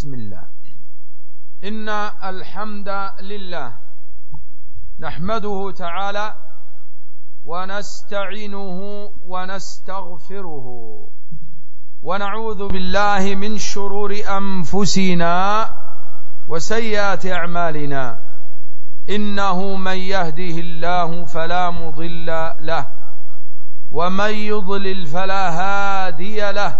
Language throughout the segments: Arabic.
بسم الله. إن الحمد لله نحمده تعالى ونستعينه ونستغفره ونعوذ بالله من شرور أنفسنا وسيئات أعمالنا. إنه من يهده الله فلا مضل له ومن يضلل فلا هادي له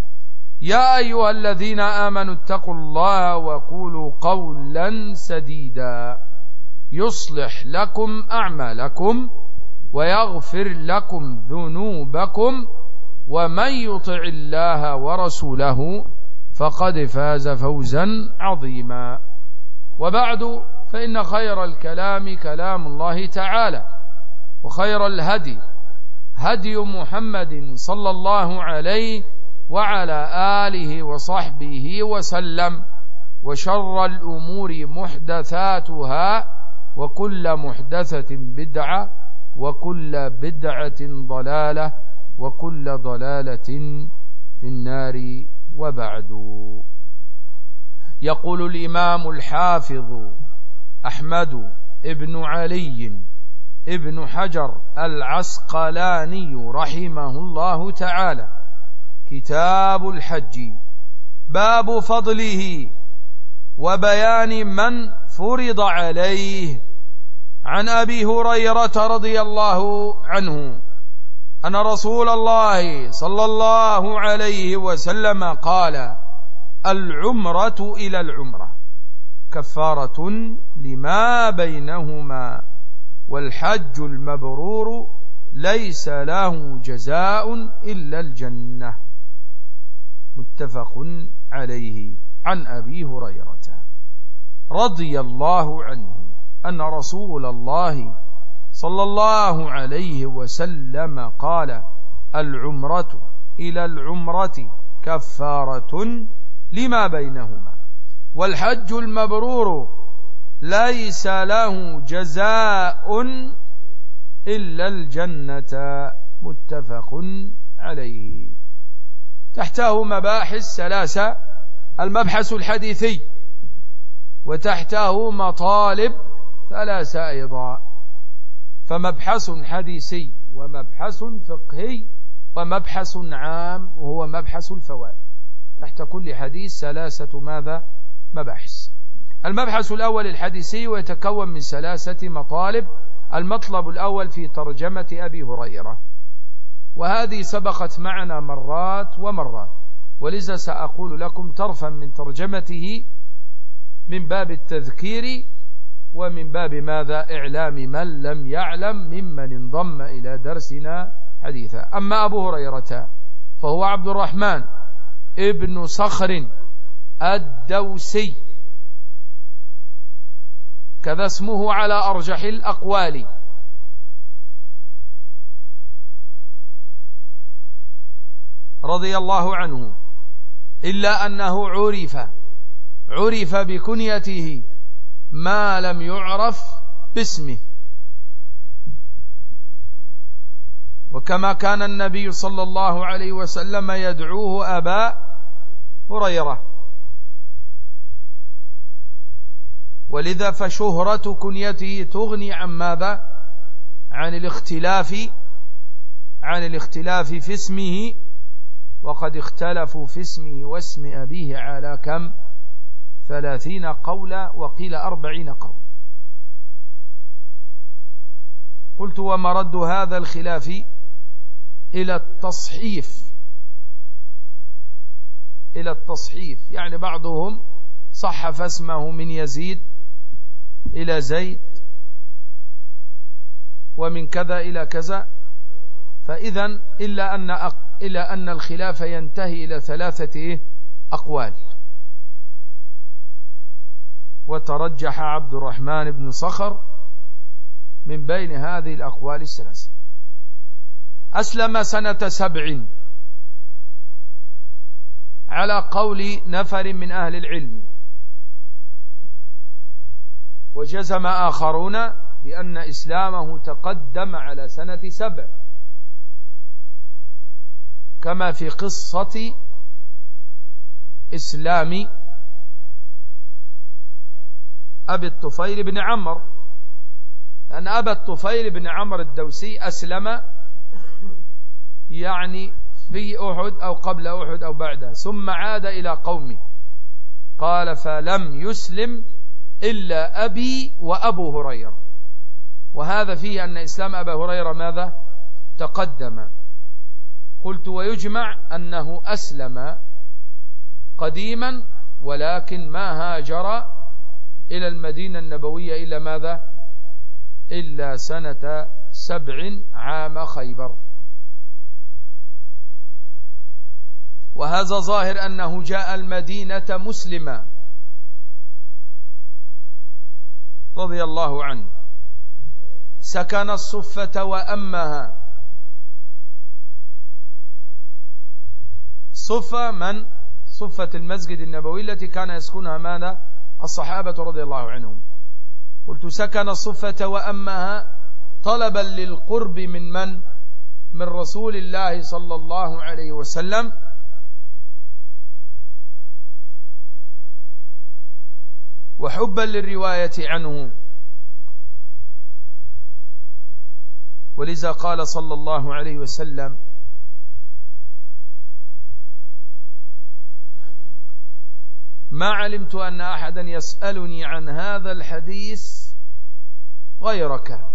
يا أيها الذين آمنوا اتقوا الله وقولوا قولا سديدا. يصلح لكم أعمالكم ويغفر لكم ذنوبكم ومن يطع الله ورسوله فقد فاز فوزا عظيما. وبعد فإن خير الكلام كلام الله تعالى وخير الهدي هدي محمد صلى الله عليه وعلى آله وصحبه وسلم وشر الأمور محدثاتها وكل محدثة بدعة وكل بدعة ضلالة وكل ضلالة في النار وبعد. يقول الإمام الحافظ أحمد ابن علي ابن حجر العسقلاني رحمه الله تعالى كتاب الحج. باب فضله وبيان من فرض عليه. عن أبي هريرة رضي الله عنه أن رسول الله صلى الله عليه وسلم قال العمرة إلى العمرة كفارة لما بينهما والحج المبرور ليس له جزاء إلا الجنة. متفق عليه عن أبي هريرة رضي الله عنه أن رسول الله صلى الله عليه وسلم قال العمرة إلى العمرة كفارة لما بينهما والحج المبرور ليس له جزاء إلا الجنة متفق عليه. تحته مباحث ثلاثة. المبحث الحديثي وتحته مطالب ثلاثة أيضا. فمبحث حديثي ومبحث فقهي ومبحث عام وهو مبحث الفوائد. تحت كل حديث ثلاثة ماذا؟ مباحث. المبحث الأول الحديثي ويتكون من ثلاثة مطالب. المطلب الأول في ترجمة أبي هريرة. وهذه سبقت معنا مرات ومرات. ولذا سأقول لكم طرفا من ترجمته من باب التذكير ومن باب ماذا؟ إعلام من لم يعلم ممن انضم إلى درسنا حديثا. أما أبو هريرة فهو عبد الرحمن ابن صخر الدوسي. كذا اسمه على أرجح الأقوال. رضي الله عنه إلا أنه عرف عرف بكنيته ما لم يعرف باسمه. وكما كان النبي صلى الله عليه وسلم يدعوه أبا هريرة. ولذا فشهرة كنيته تغني عن ماذا؟ عن الاختلاف عن الاختلاف في اسمه وقد اختلفوا في اسمه واسم أبيه على كم؟ ثلاثين قولا وقيل أربعين قول قلت ومرد هذا الخلاف إلى التصحيف. إلى التصحيف. يعني بعضهم صحف اسمه من يزيد إلى زيد ومن كذا إلى كذا. فإذا إلا أن, إلا أن الخلاف ينتهي إلى ثلاثة أقوال. وترجح عبد الرحمن بن صخر من بين هذه الأقوال الثلاثة. أسلم سنة سبع على قول نفر من أهل العلم. وجزم آخرون بأن إسلامه تقدم على سنة سبع. كما في قصة إسلام أبي الطفيل بن عمر. لأن أبا الطفيل بن عمر الدوسي أسلم يعني في أحد أو قبل أحد أو بعدها ثم عاد إلى قومه. قال فلم يسلم إلا أبي وأبو هريرة. وهذا فيه أن إسلام أبا هريرة ماذا؟ تقدم. قلت ويجمع أنه أسلم قديما ولكن ما هاجر إلى المدينة النبوية إلا ماذا؟ إلا سنة سبع عام خيبر. وهذا ظاهر أنه جاء المدينة مسلما. رضي الله عنه. سكن الصفة وأمها. صفة من؟ صفة المسجد النبوي التي كان يسكنها ماذا؟ الصحابة رضي الله عنهم. قلت سكن الصفة وأمها طلبا للقرب من من؟ من رسول الله صلى الله عليه وسلم. وحبا للرواية عنه. ولذا قال صلى الله عليه وسلم ما علمت أن أحدا يسألني عن هذا الحديث غيرك.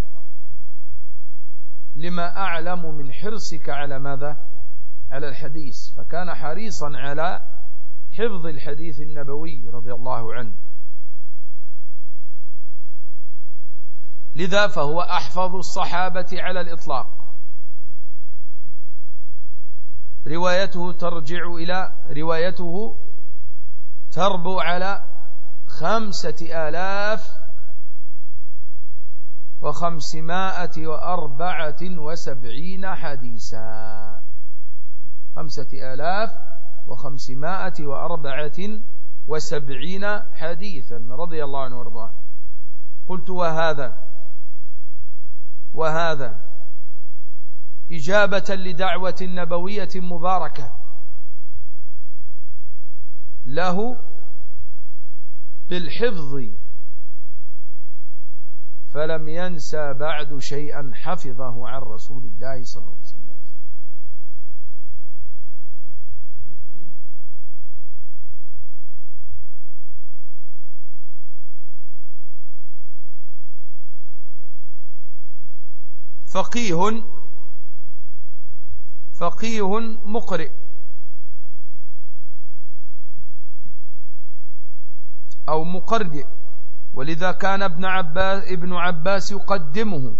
لما أعلم من حرصك على ماذا؟ على الحديث. فكان حريصا على حفظ الحديث النبوي رضي الله عنه. لذا فهو أحفظ الصحابة على الإطلاق. روايته ترجع إلى روايته تربو على خمسة آلاف وخمسمائة وأربعة وسبعين حديثا. خمسة آلاف وخمسمائة وأربعة وسبعين حديثا. رضي الله عنه وأرضاه. قلت وهذا وهذا إجابة لدعوة نبوية مباركة. له بالحفظ. فلم ينسى بعد شيئا حفظه عن رسول الله صلى الله عليه وسلم. فقيه فقيه مقرئ. أو مقرئ ولذا كان ابن عباس, ابن عباس يقدمه.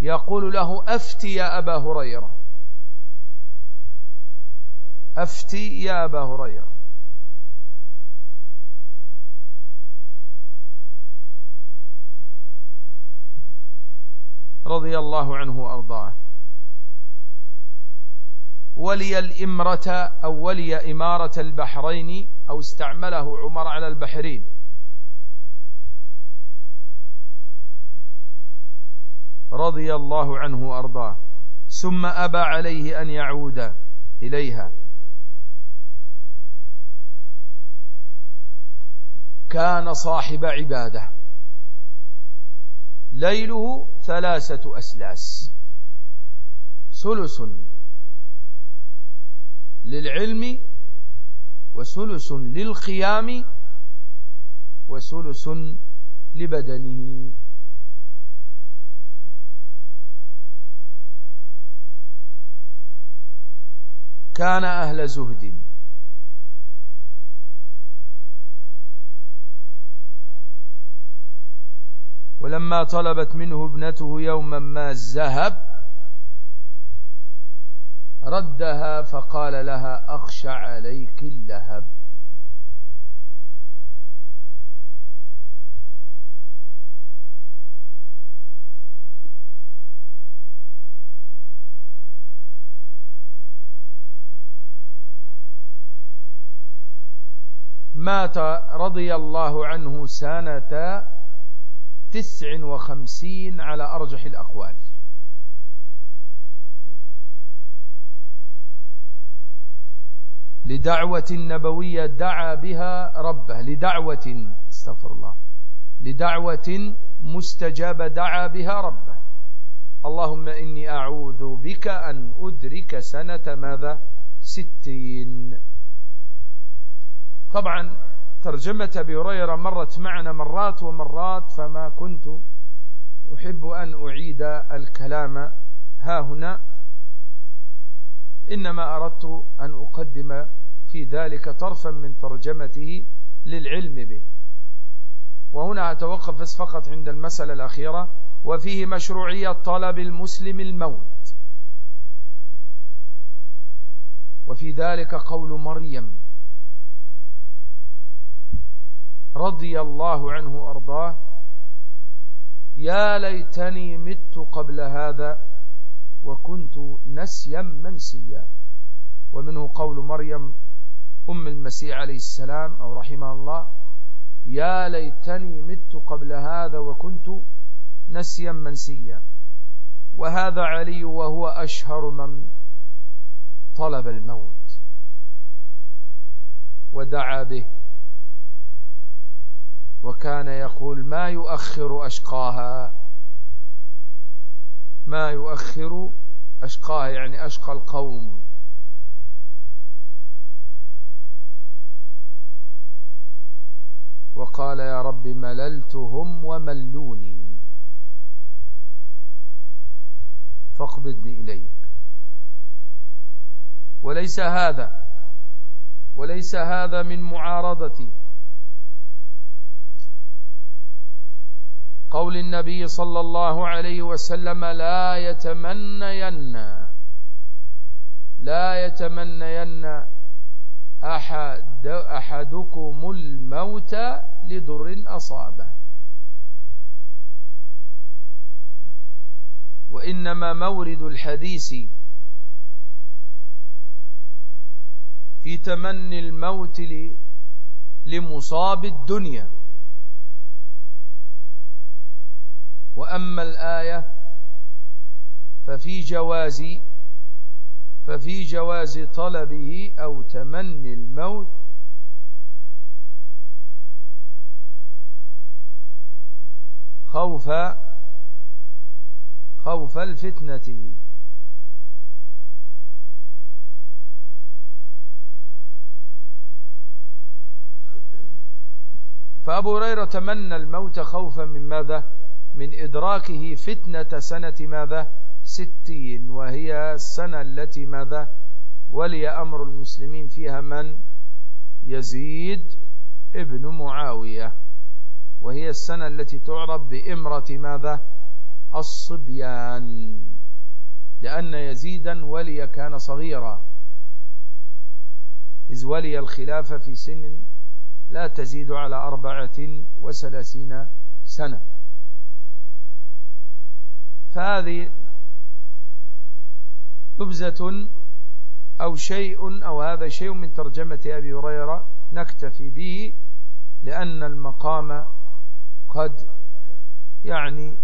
يقول له أفتي يا أبا هريرة. أفتي يا أبا هريرة. رضي الله عنه وأرضاه. ولي الإمرة أو ولي إمارة البحرين أو استعمله عمر على البحرين. رضي الله عنه وأرضاه. ثم أبى عليه أن يعود إليها. كان صاحب عبادة. ليله ثلاثة أسلاس. ثلث للعلم وثلث للقيام وثلث لبدنه. كان أهل زهد. ولما طلبت منه ابنته يوما ما الذهب ردها فقال لها أخشى عليك اللهب. مات رضي الله عنه سنة تسع وخمسين على أرجح الأقوال. لدعوة نبوية دعا بها ربه. لدعوة استغفر الله. لدعوة مستجابة دعا بها ربه. اللهم إني أعوذ بك أن أدرك سنة ماذا؟ ستين. طبعا ترجمة أبي هريرة مرت معنا مرات ومرات فما كنت أحب أن أعيد الكلام. ها هنا إنما أردت أن أقدم في ذلك طرفا من ترجمته للعلم به. وهنا أتوقف فقط عند المسألة الأخيرة وفيه مشروعية طلب المسلم الموت. وفي ذلك قول مريم رضي الله عنه وأرضاه يا ليتني مت قبل هذا وكنت نسيا منسيا. ومنه قول مريم أم المسيح عليه السلام أو رحمه الله يا ليتني مت قبل هذا وكنت نسيا منسيا. وهذا علي وهو أشهر من طلب الموت. ودعا به. وكان يقول ما يؤخر أشقاها؟ ما يؤخر أشقاها يعني أشقى القوم. وقال يا رب مللتهم وملوني. فاقبضني إليك. وليس هذا وليس هذا من معارضتي. قول النبي صلى الله عليه وسلم لا يتمنين لا يتمنين أحد أحدكم الموت لضر أصابه. وإنما مورد الحديث في تمني الموت لمصاب الدنيا. وأما الآية ففي جواز ففي جواز طلبه أو تمني الموت خوف خوف الفتنة. فأبو هريرة تمنى الموت خوفا من ماذا؟ من إدراكه فتنة سنة ماذا؟ ستين وهي السنة التي ماذا؟ ولي أمر المسلمين فيها من؟ يزيد ابن معاوية. وهي السنة التي تعرف بإمرة ماذا؟ الصبيان. لأن يزيدا ولي كان صغيرا. إذ ولي الخلافة في سن لا تزيد على أربعة وثلاثين سنة. فهذه نبزة أو شيء أو هذا شيء من ترجمة أبي هريرة نكتفي به لأن المقام قد يعني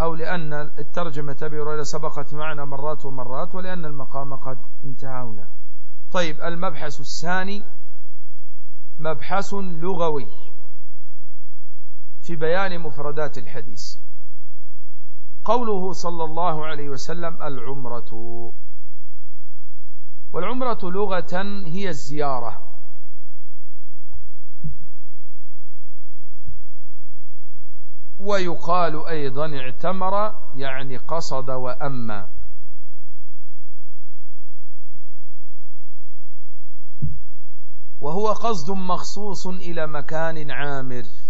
أو لأن الترجمة أبي هريرة سبقت معنا مرات ومرات ولأن المقام قد انتهى هنا طيب المبحث الثاني مبحث لغوي. في بيان مفردات الحديث. قوله صلى الله عليه وسلم العمرة. والعمرة لغة هي الزيارة. ويقال أيضا اعتمر يعني قصد وأما. وهو قصد مخصوص إلى مكان عامر.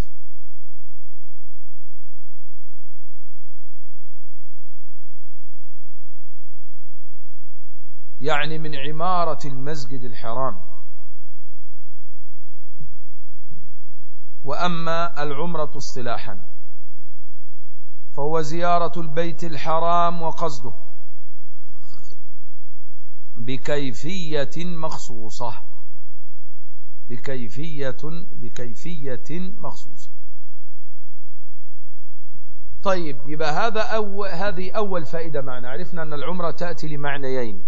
يعني من عمارة المسجد الحرام. وأما العمرة اصطلاحا فهو زيارة البيت الحرام وقصده بكيفية مخصوصة بكيفية بكيفية مخصوصة. طيب يبقى هذا أول هذه أول فائدة معنا. عرفنا أن العمرة تأتي لمعنيين.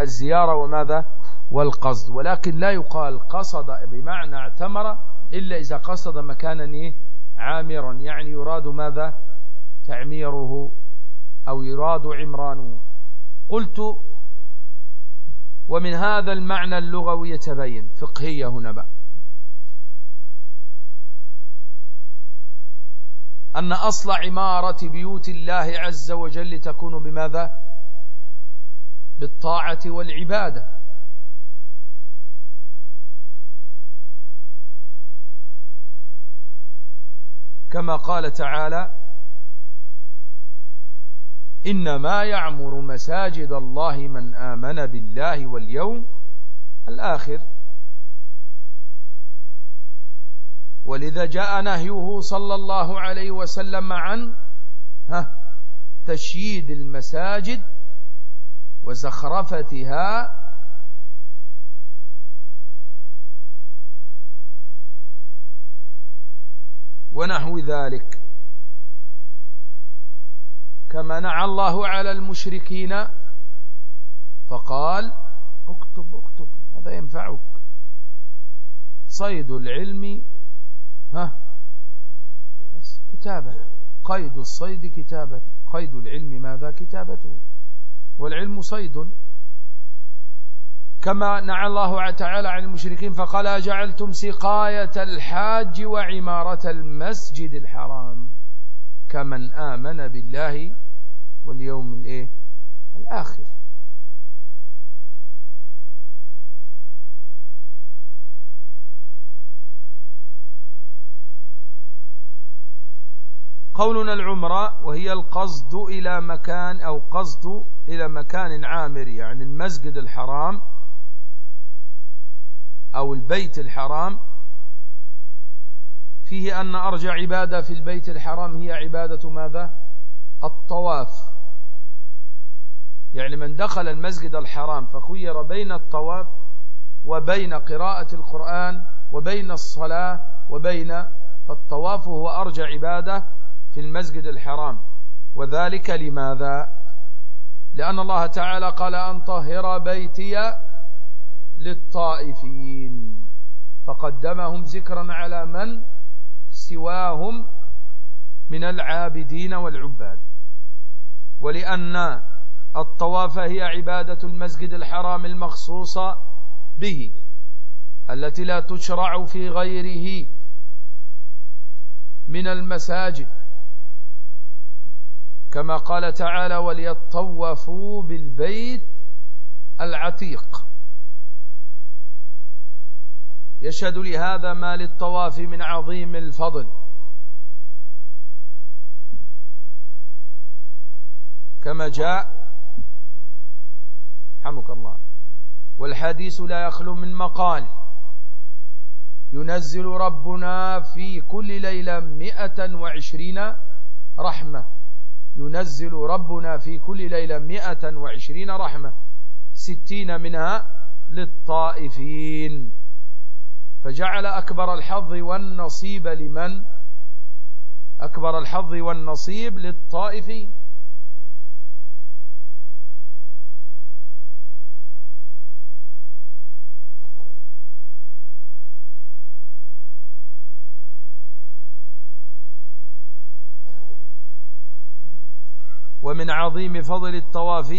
الزيارة وماذا؟ والقصد. ولكن لا يقال قصد بمعنى اعتمر إلا إذا قصد مكانا؟ عامرا. يعني يراد ماذا؟ تعميره أو يراد عمرانه. قلت ومن هذا المعنى اللغوي يتبين. فقهية هنا بقى. أن أصل عمارة بيوت الله عز وجل تكون بماذا؟ بالطاعة والعبادة. كما قال تعالى إنما يعمر مساجد الله من آمن بالله واليوم الآخر. ولذا جاء نهيه صلى الله عليه وسلم عن تشييد المساجد وزخرفتها ونحو ذلك. كما نعى الله على المشركين فقال اكتب اكتب هذا ينفعك. صيد العلم ها كتابة. قيد الصيد كتابة. قيد العلم ماذا كتابته؟ والعلم صيد. كما نعى الله تعالى عن المشركين فقال أجعلتم سقاية الحاج وعمارة المسجد الحرام كمن آمن بالله واليوم الآخر. قولنا العمرة وهي القصد إلى مكان أو قصد إلى مكان عامر يعني المسجد الحرام أو البيت الحرام. فيه أن أرجع عبادة في البيت الحرام هي عبادة ماذا؟ الطواف. يعني من دخل المسجد الحرام فخير بين الطواف وبين قراءة القرآن وبين الصلاة وبين فالطواف هو أرجى عبادة في المسجد الحرام. وذلك لماذا؟ لأن الله تعالى قال أن طهر بيتي للطائفين. فقدمهم ذكرا على من؟ سواهم من العابدين والعباد. ولأن الطواف هي عبادة المسجد الحرام المخصوصة به التي لا تشرع في غيره من المساجد. كما قال تعالى وليطوفوا بالبيت العتيق. يشهد لهذا ما للطواف من عظيم الفضل. كما جاء حمك الله والحديث لا يخلو من مقال ينزل ربنا في كل ليلة مئة وعشرين رحمة. ينزل ربنا في كل ليلة مئة وعشرين رحمة ستين منها للطائفين. فجعل أكبر الحظ والنصيب لمن؟ أكبر الحظ والنصيب للطائفين. ومن عظيم فضل الطواف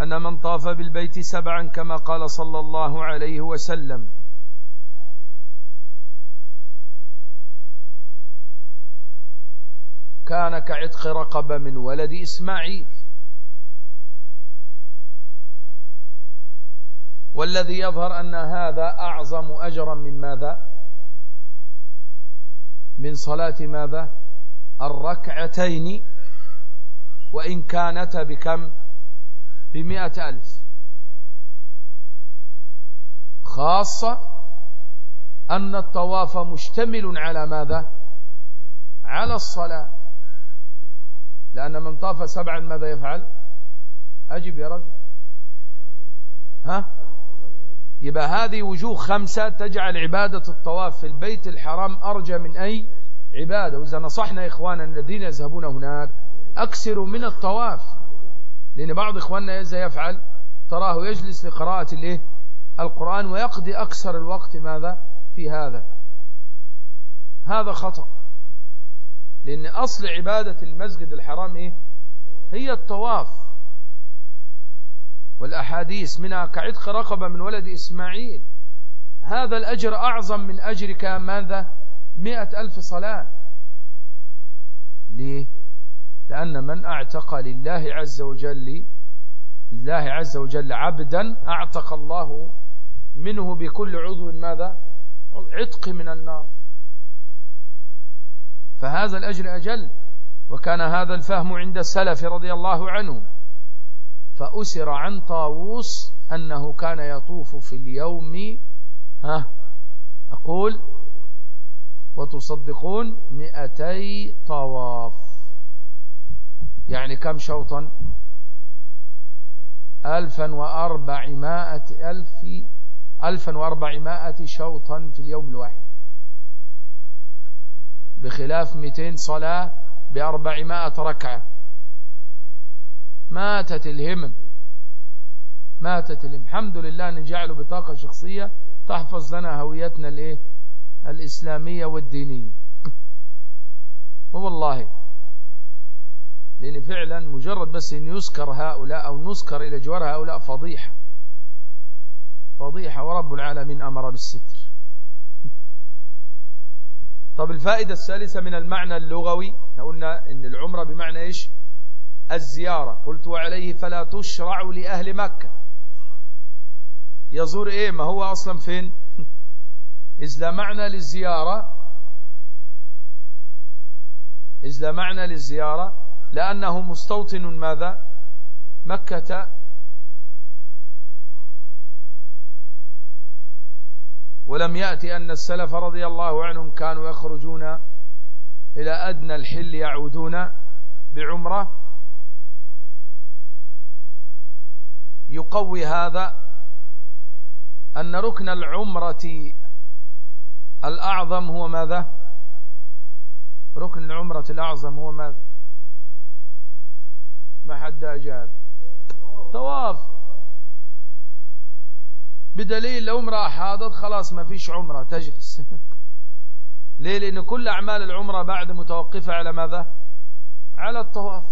أن من طاف بالبيت سبعا كما قال صلى الله عليه وسلم. كان كعتق رقبة من ولد إسماعيل. والذي يظهر أن هذا أعظم أجرا من ماذا؟ من صلاة ماذا؟ الركعتين وإن كانتا بكم بمئة ألف. خاصة أن الطواف مشتمل على ماذا؟ على الصلاة. لأن من طاف سبعا ماذا يفعل؟ أجب يا رجل. ها؟ يبقى هذه وجوه خمسة تجعل عبادة الطواف في البيت الحرام أرجى من أي عبادة. وإذا نصحنا إخوانا الذين يذهبون هناك أكثروا من الطواف. لأن بعض إخواننا إذا يفعل تراه يجلس لقراءة الإيه؟ القرآن ويقضي أكثر الوقت ماذا؟ في هذا. هذا خطأ. لأن أصل عبادة المسجد الحرام إيه؟ هي الطواف. والأحاديث منها كعتق رقبة من ولد إسماعيل. هذا الأجر أعظم من أجرك ماذا؟ مئة ألف صلاة. ليه؟ لأن من أعتق لله عز وجل لله عز وجل عبدا أعتق الله منه بكل عضو. ماذا؟ عتق من النار. فهذا الأجر أجل وكان هذا الفهم عند السلف رضي الله عنه. فأسر عن طاووس أنه كان يطوف في اليوم ها أقول وتصدقون مئتي طواف. يعني كم شوطا؟ ألفا وأربعمائة ألف ألفا وأربعمائة شوطا في اليوم الواحد. بخلاف مئتين صلاة بأربعمائة ركعة. ماتت الهمم. ماتت الهمم. الحمد لله نجعله بطاقة شخصية تحفظ لنا هويتنا الإيه؟ الإسلامية والدينية. والله لأن فعلا مجرد بس أن يذكر هؤلاء أو نذكر إلى جوار هؤلاء فضيحة. فضيحة ورب العالمين أمر بالستر. طب الفائدة الثالثة من المعنى اللغوي قلنا أن العمرة بمعنى إيش؟ الزيارة. قلت وعليه فلا تشرع لأهل مكة. يزور إيه؟ ما هو أصلا فين؟ إذ لا معنى للزيارة إذ لا معنى للزيارة لأنه مستوطن ماذا؟ مكة. ولم يأتي أن السلف رضي الله عنهم كانوا يخرجون إلى أدنى الحل يعودون بعمرة. يقوي هذا أن ركن العمرة الأعظم هو ماذا؟ ركن العمرة الأعظم هو ماذا؟ ما حد أجاب. طواف. بدليل لو امرأة حاضت خلاص ما فيش عمرة تجلس. ليه؟ لأن كل أعمال العمرة بعد متوقفة على ماذا؟ على الطواف.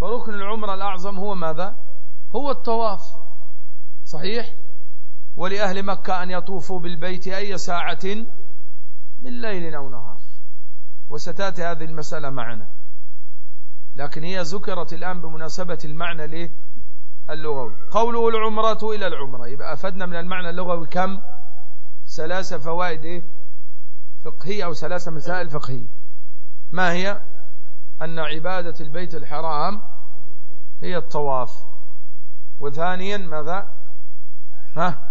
فركن العمرة الأعظم هو ماذا؟ هو الطواف. صحيح؟ ولأهل مكة أن يطوفوا بالبيت أي ساعة من ليل أو نهار. وستأتي هذه المسألة معنا. لكن هي ذكرت الآن بمناسبة المعنى اللغوي. قوله العمرة إلى العمرة. يبقى أفدنا من المعنى اللغوي كم؟ ثلاثة فوائد إيه؟ فقهية أو ثلاثة مسائل فقهية. ما هي؟ أن عبادة البيت الحرام هي الطواف. وثانيا ماذا؟ ها؟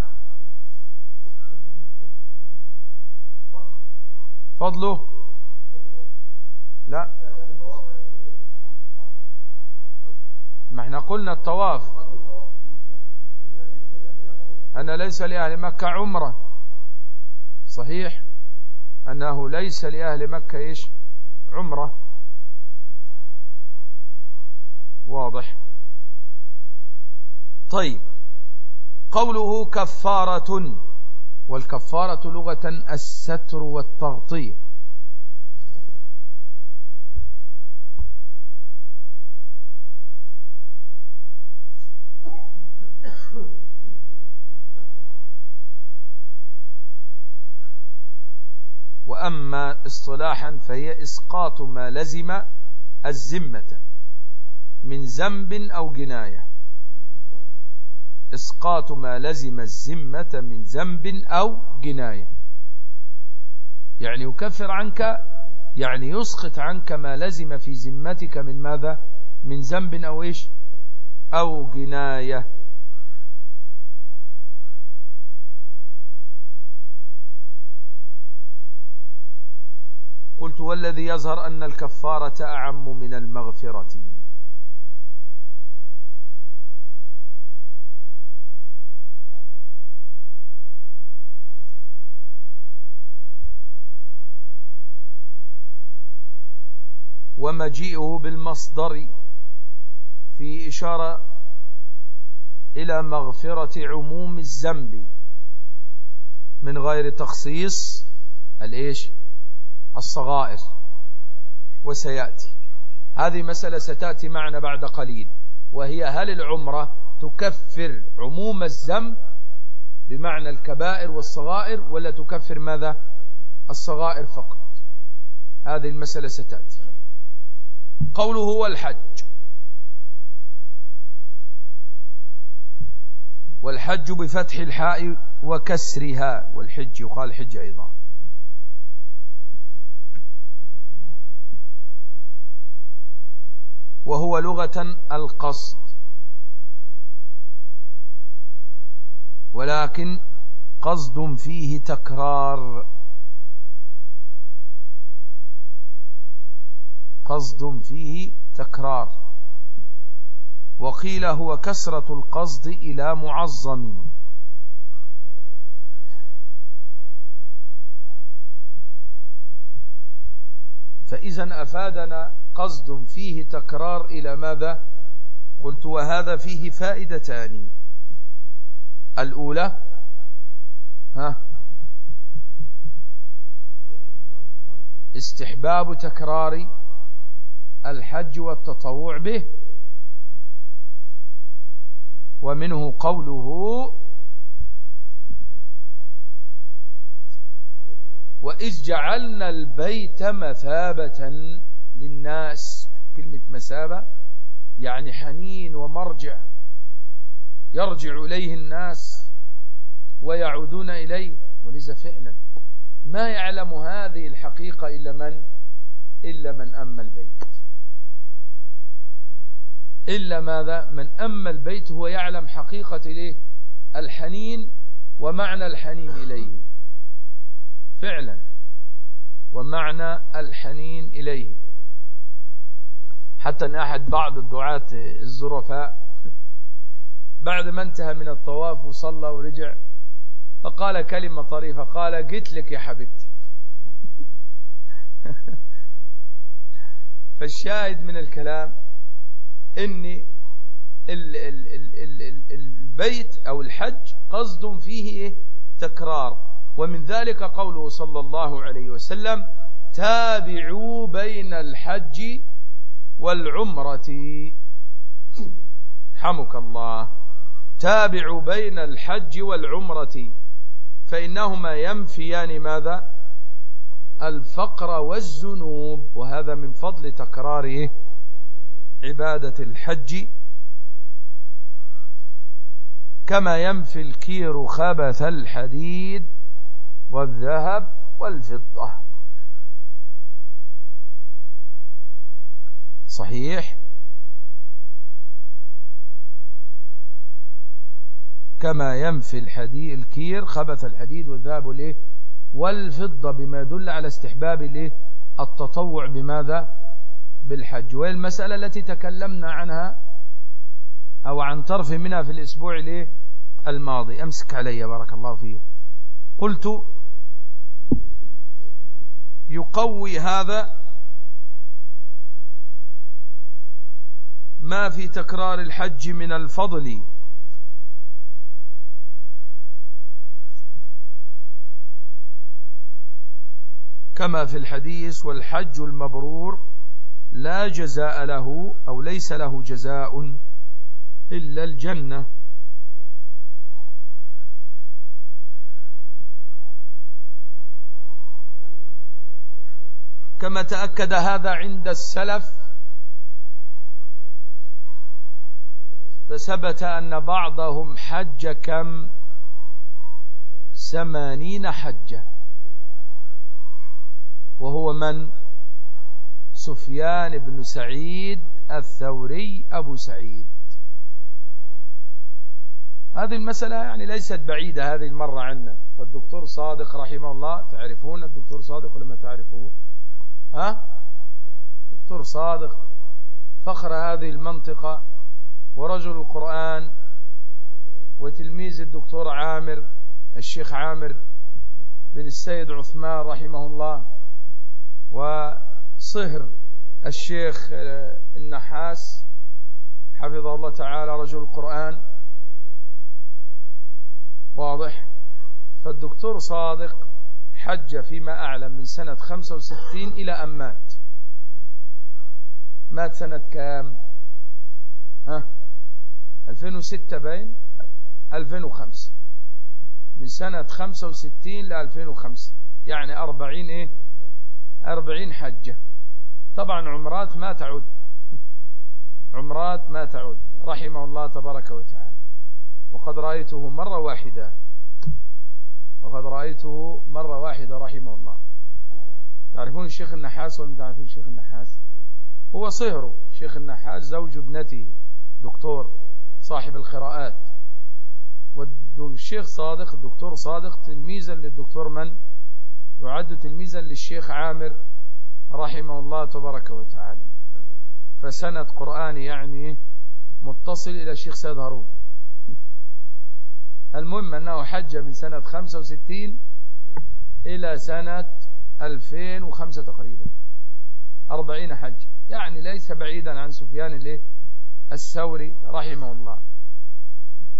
فضله؟ لا. ما إحنا قلنا الطواف. أن ليس لأهل مكة عمرة. صحيح؟ أنه ليس لأهل مكة إيش؟ عمرة. واضح. طيب. قوله كفارة والكفارة لغة الستر والتغطية. وأما اصطلاحا فهي إسقاط ما لزم الزمة من ذنب أو جناية. إسقاط ما لزم الزمة من ذنب أو جناية. يعني يكفر عنك يعني يسقط عنك ما لزم في ذمتك من ماذا؟ من ذنب أو إيش؟ أو جناية. قلت والذي يظهر أن الكفارة أعم من المغفرة. ومجيئه بالمصدر في إشارة إلى مغفرة عموم الذنب من غير تخصيص الإيش؟ الصغائر وسيأتي. هذه مسألة ستأتي معنا بعد قليل وهي هل العمرة تكفر عموم الذنب بمعنى الكبائر والصغائر ولا تكفر ماذا؟ الصغائر فقط؟ هذه المسألة ستأتي. قوله هو الحج. والحج بفتح الحاء وكسرها والحج يقال حج أيضا. وهو لغة القصد. ولكن قصد فيه تكرار. قصد فيه تكرار. وقيل هو كسرة القصد إلى معظم. فإذا أفادنا قصد فيه تكرار إلى ماذا؟ قلت وهذا فيه فائدتان. الأولى ها؟ استحباب تكرار الحج والتطوع به ومنه قوله وإذ جعلنا البيت مثابة للناس كلمة مثابة يعني حنين ومرجع. يرجع إليه الناس ويعودون إليه. ولذا فعلا ما يعلم هذه الحقيقة إلا من؟ إلا من أما البيت. إلا ماذا؟ من أما البيت هو يعلم حقيقة إليه الحنين ومعنى الحنين إليه. فعلا ومعنى الحنين إليه. حتى أن أحد بعض الدعاة الزرفاء بعد ما انتهى من الطواف وصلى ورجع فقال كلمة طريفة قال قلت لك يا حبيبتي فالشاهد من الكلام إن البيت أو الحج قصد فيه إيه؟ تكرار ومن ذلك قوله صلى الله عليه وسلم تابعوا بين الحج والعمرة. حمك الله. تابعوا بين الحج والعمرة. فإنهما ينفيان ماذا؟ الفقر والذنوب. وهذا من فضل تكراره عبادة الحج. كما ينفي الكير خبث الحديد والذهب والفضة. صحيح. كما ينفي الحديد الكير خبث الحديد والذهب والايه والفضة بما يدل على استحباب الايه التطوع بماذا؟ بالحج. وهي المسألة التي تكلمنا عنها أو عن طرف منها في الأسبوع الماضي. أمسك علي بارك الله فيه قلت يقوي هذا ما في تكرار الحج من الفضل. كما في الحديث والحج المبرور لا جزاء له أو ليس له جزاء إلا الجنة. كما تأكد هذا عند السلف فثبت أن بعضهم حج كم؟ ثمانين حجة. وهو من؟ سفيان بن سعيد الثوري أبو سعيد. هذه المسألة يعني ليست بعيدة هذه المرة عنا. فالدكتور صادق رحمه الله تعرفون الدكتور صادق ولا ما تعرفوه؟ ها؟ دكتور صادق فخر هذه المنطقة ورجل القرآن وتلميذ الدكتور عامر الشيخ عامر بن السيد عثمان رحمه الله وصهر الشيخ النحاس حفظه الله تعالى رجل القرآن. واضح؟ فالدكتور صادق حج فيما أعلم من سنة 65 إلى أن مات. مات سنة كام؟ ها؟ 2006 باين؟ 2005 من سنة 65 ل 2005 يعني 40 إيه؟ 40 حجة. طبعا عمرات ما تعود. عمرات ما تعود. رحمه الله تبارك وتعالى. وقد رأيته مرة واحدة. وقد رأيته مرة واحدة رحمه الله. تعرفون الشيخ النحاس ولا تعرفون الشيخ النحاس؟ هو صهره الشيخ النحاس زوج ابنته. دكتور صاحب القراءات. والشيخ صادق الدكتور صادق تلميذا للدكتور من؟ يعد تلميذا للشيخ عامر رحمه الله تبارك وتعالى. فسند قرآن يعني متصل إلى الشيخ سيد هارون. المهم أنه حج من سنة 65 إلى سنة 2005 تقريبا. 40 حج. يعني ليس بعيدا عن سفيان الثوري رحمه الله.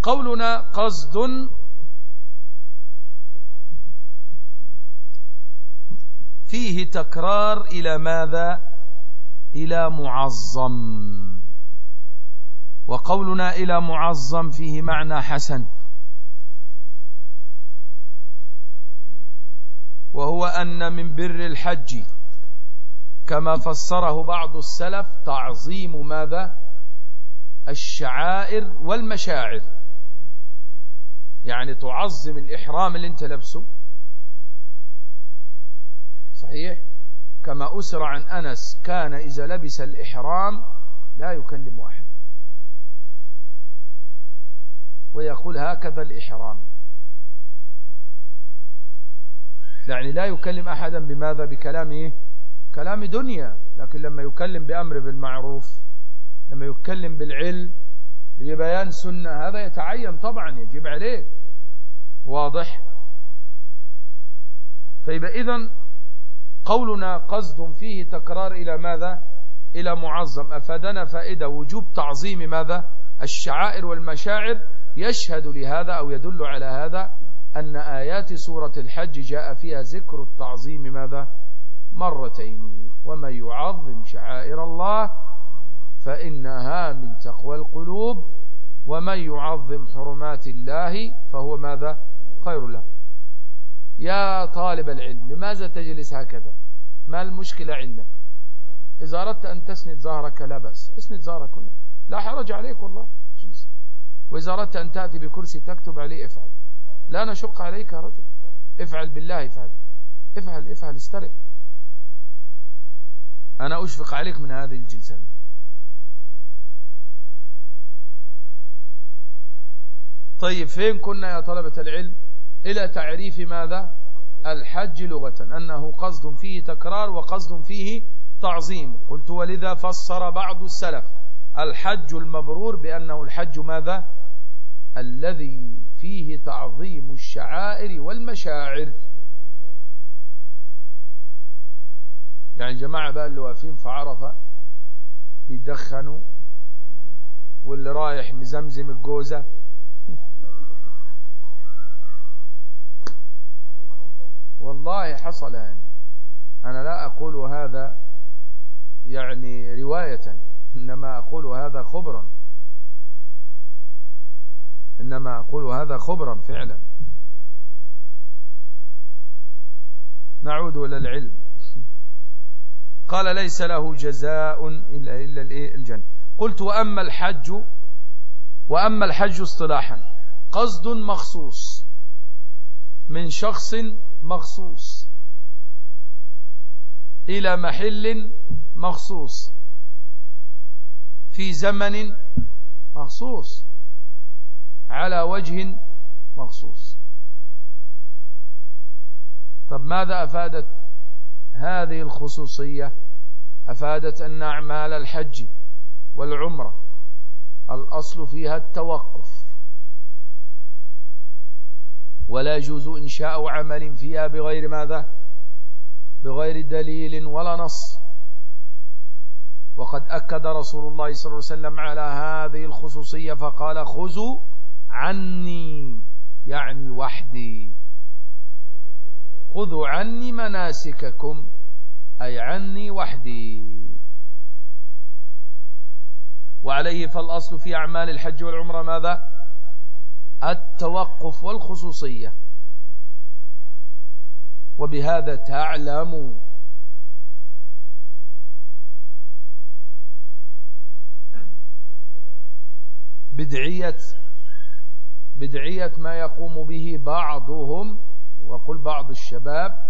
قولنا قصد فيه تكرار إلى ماذا؟ إلى معظم. وقولنا إلى معظم فيه معنى حسن. وهو أن من بر الحج كما فسره بعض السلف تعظيم ماذا؟ الشعائر والمشاعر. يعني تعظم الإحرام اللي انت لبسه صحيح؟ كما أسر عن أنس كان إذا لبس الإحرام لا يكلم أحد. ويقول هكذا الإحرام. يعني لا يكلم أحدا بماذا؟ بكلامه كلام دنيا. لكن لما يكلم بأمر بالمعروف لما يتكلم بالعلم لبيان سنة هذا يتعين طبعا يجب عليه. واضح؟ فيبقى إذن قولنا قصد فيه تكرار إلى ماذا؟ إلى معظم. أفادنا فائدة وجوب تعظيم ماذا؟ الشعائر والمشاعر. يشهد لهذا أو يدل على هذا أن آيات سورة الحج جاء فيها ذكر التعظيم ماذا؟ مرتين. ومن يعظم شعائر الله فإنها من تقوى القلوب ومن يعظم حرمات الله فهو ماذا؟ خير له. يا طالب العلم لماذا تجلس هكذا؟ ما المشكلة عندك؟ إذا أردت أن تسند ظهرك لا بأس. اسند ظهرك كله لا حرج عليك والله. جلس وإذا أردت أن تأتي بكرسي تكتب عليه افعل. لا نشق عليك يا رجل. افعل بالله افعل افعل افعل استرح. أنا أشفق عليك من هذه الجلسة. طيب فين كنا يا طلبة العلم؟ إلى تعريف ماذا؟ الحج لغة أنه قصد فيه تكرار وقصد فيه تعظيم. قلت ولذا فسر بعض السلف الحج المبرور بأنه الحج ماذا؟ الذي فيه تعظيم الشعائر والمشاعر. يعني جماعة بقى اللي واقفين في عرفة بيدخنوا واللي رايح مزمزم الجوزة والله حصل يعني. أنا لا أقول هذا يعني رواية إنما أقول هذا خبرا. إنما أقول هذا خبرا فعلا. نعود إلى العلم. قال ليس له جزاء إلا, إلا الجنة. قلت وأما الحج وأما الحج اصطلاحا. قصد مخصوص من شخص مخصوص. إلى محل مخصوص. في زمن مخصوص. على وجه مخصوص. طب ماذا أفادت هذه الخصوصية؟ أفادت أن أعمال الحج والعمرة الأصل فيها التوقف. ولا يجوز إنشاء عمل فيها بغير ماذا؟ بغير دليل ولا نص. وقد أكد رسول الله صلى الله عليه وسلم على هذه الخصوصية فقال خذوا عني يعني وحدي. خذوا عني مناسككم أي عني وحدي. وعليه فالأصل في أعمال الحج والعمرة ماذا؟ التوقف والخصوصية. وبهذا تعلم بدعية بدعية ما يقوم به بعضهم وقل بعض الشباب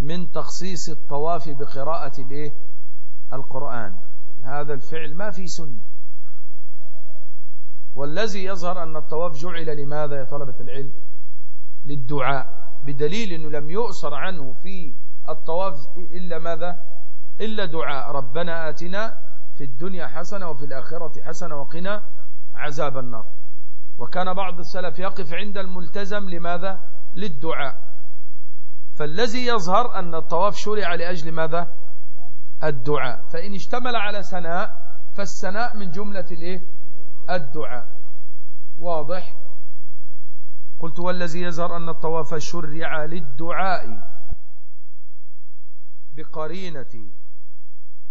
من تخصيص الطواف بقراءة الإيه؟ القرآن. هذا الفعل ما في سنة. والذي يظهر أن الطواف جعل لماذا يا طلبة العلم؟ للدعاء بدليل أنه لم يؤصر عنه في الطواف إلا ماذا؟ إلا دعاء. ربنا آتنا في الدنيا حسنة وفي الآخرة حسنة وقنا عذاب النار. وكان بعض السلف يقف عند الملتزم لماذا؟ للدعاء. فالذي يظهر أن الطواف شرع لأجل ماذا؟ الدعاء. فإن اشتمل على سناء فالسناء من جملة الإيه؟ الدعاء. واضح؟ قلت والذي يظهر أن الطواف شرع للدعاء بقرينة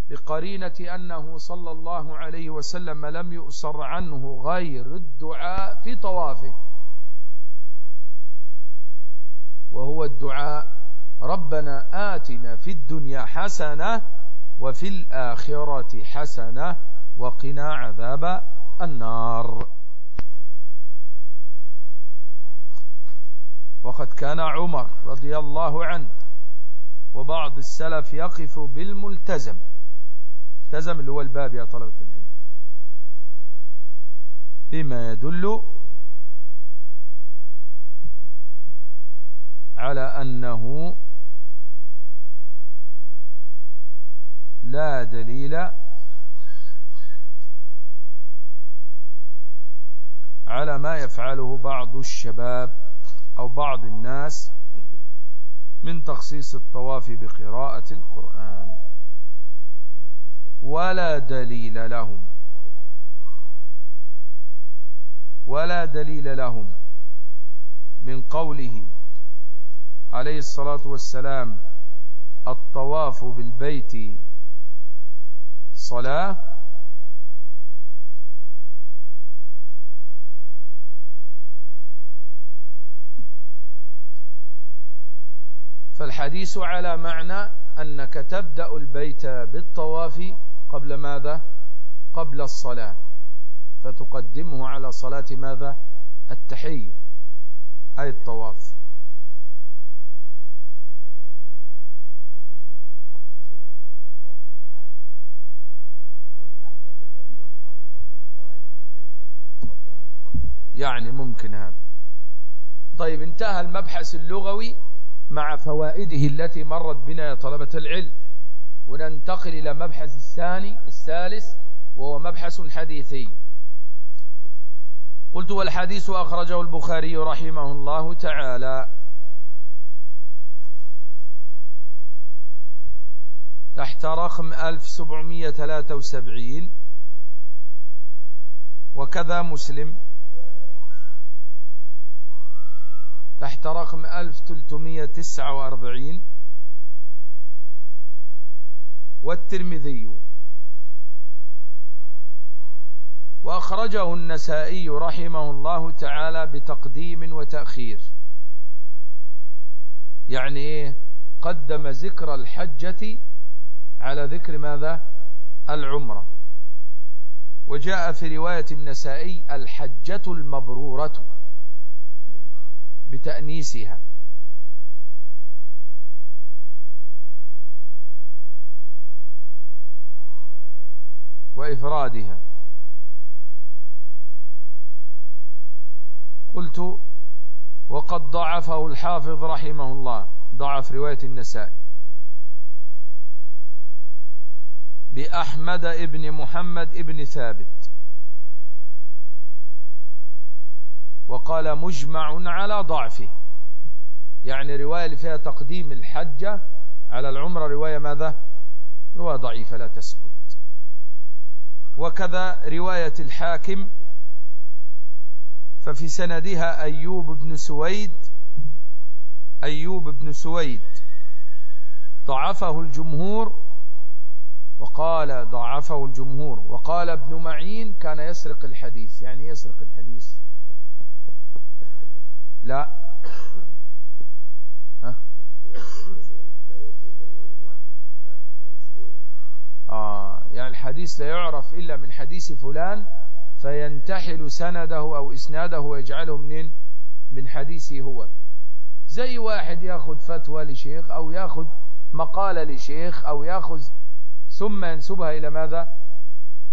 بقرينة أنه صلى الله عليه وسلم لم يؤسر عنه غير الدعاء في طوافه. وهو الدعاء ربنا آتنا في الدنيا حسنة وفي الآخرة حسنة وقنا عذاب النار. وقد كان عمر رضي الله عنه وبعض السلف يقف بالملتزم. التزم اللي هو الباب يا طلبة العلم. بما يدل على أنه لا دليل على ما يفعله بعض الشباب أو بعض الناس من تخصيص الطواف بقراءة القرآن. ولا دليل لهم. ولا دليل لهم من قوله عليه الصلاة والسلام الطواف بالبيت صلاة فالحديث على معنى أنك تبدأ البيت بالطواف قبل ماذا؟ قبل الصلاة. فتقدمه على صلاة ماذا؟ التحية أي الطواف. يعني ممكن هذا. طيب انتهى المبحث اللغوي. مع فوائده التي مرت بنا يا طلبة العلم. وننتقل إلى مبحث الثاني الثالث وهو مبحث حديثي. قلت والحديث أخرجه البخاري رحمه الله تعالى. تحت رقم 1773 وكذا مسلم. تحت رقم 1349 والترمذي. وأخرجه النسائي رحمه الله تعالى بتقديم وتأخير. يعني إيه؟ قدم ذكر الحجة على ذكر ماذا؟ العمرة. وجاء في رواية النسائي الحجة المبرورة. بتأنيسها. وإفرادها. قلت وقد ضعفه الحافظ رحمه الله. ضعف رواية النسائي. بأحمد ابن محمد ابن ثابت. وقال مجمع على ضعفه. يعني رواية اللي فيها تقديم الحجة على العمرة رواية ماذا؟ رواية ضعيفة لا تثبت وكذا رواية الحاكم ففي سندها أيوب بن سويد أيوب بن سويد. ضعفه الجمهور وقال ضعفه الجمهور. وقال ابن معين كان يسرق الحديث. يعني يسرق الحديث؟ لا. ها؟ آه يعني الحديث لا يعرف إلا من حديث فلان فينتحل سنده أو إسناده ويجعله منين من حديثه هو. زي واحد يأخذ فتوى لشيخ أو يأخذ مقالة لشيخ أو يأخذ ثم ينسبها إلى ماذا؟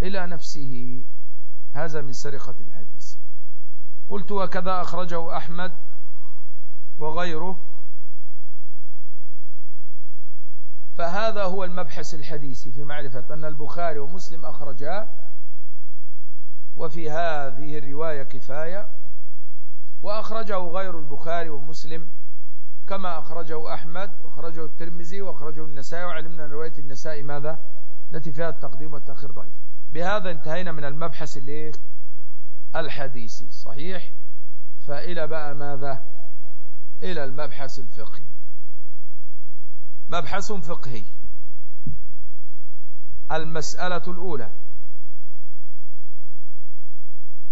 إلى نفسه. هذا من سرقة الحديث. قلت وكذا أخرجه أحمد وغيره. فهذا هو المبحث الحديثي في معرفة أن البخاري ومسلم أخرجا وفي هذه الرواية كفاية. وأخرجه غير البخاري ومسلم كما أخرجه أحمد وأخرجه الترمذي وأخرجه النسائي. وعلمنا رواية النسائي ماذا؟ التي فيها التقديم والتأخير ضعيف. بهذا انتهينا من المبحث الايه الحديثي صحيح فإلى بقى ماذا؟ إلى المبحث الفقهي. مبحث فقهي. المسألة الأولى.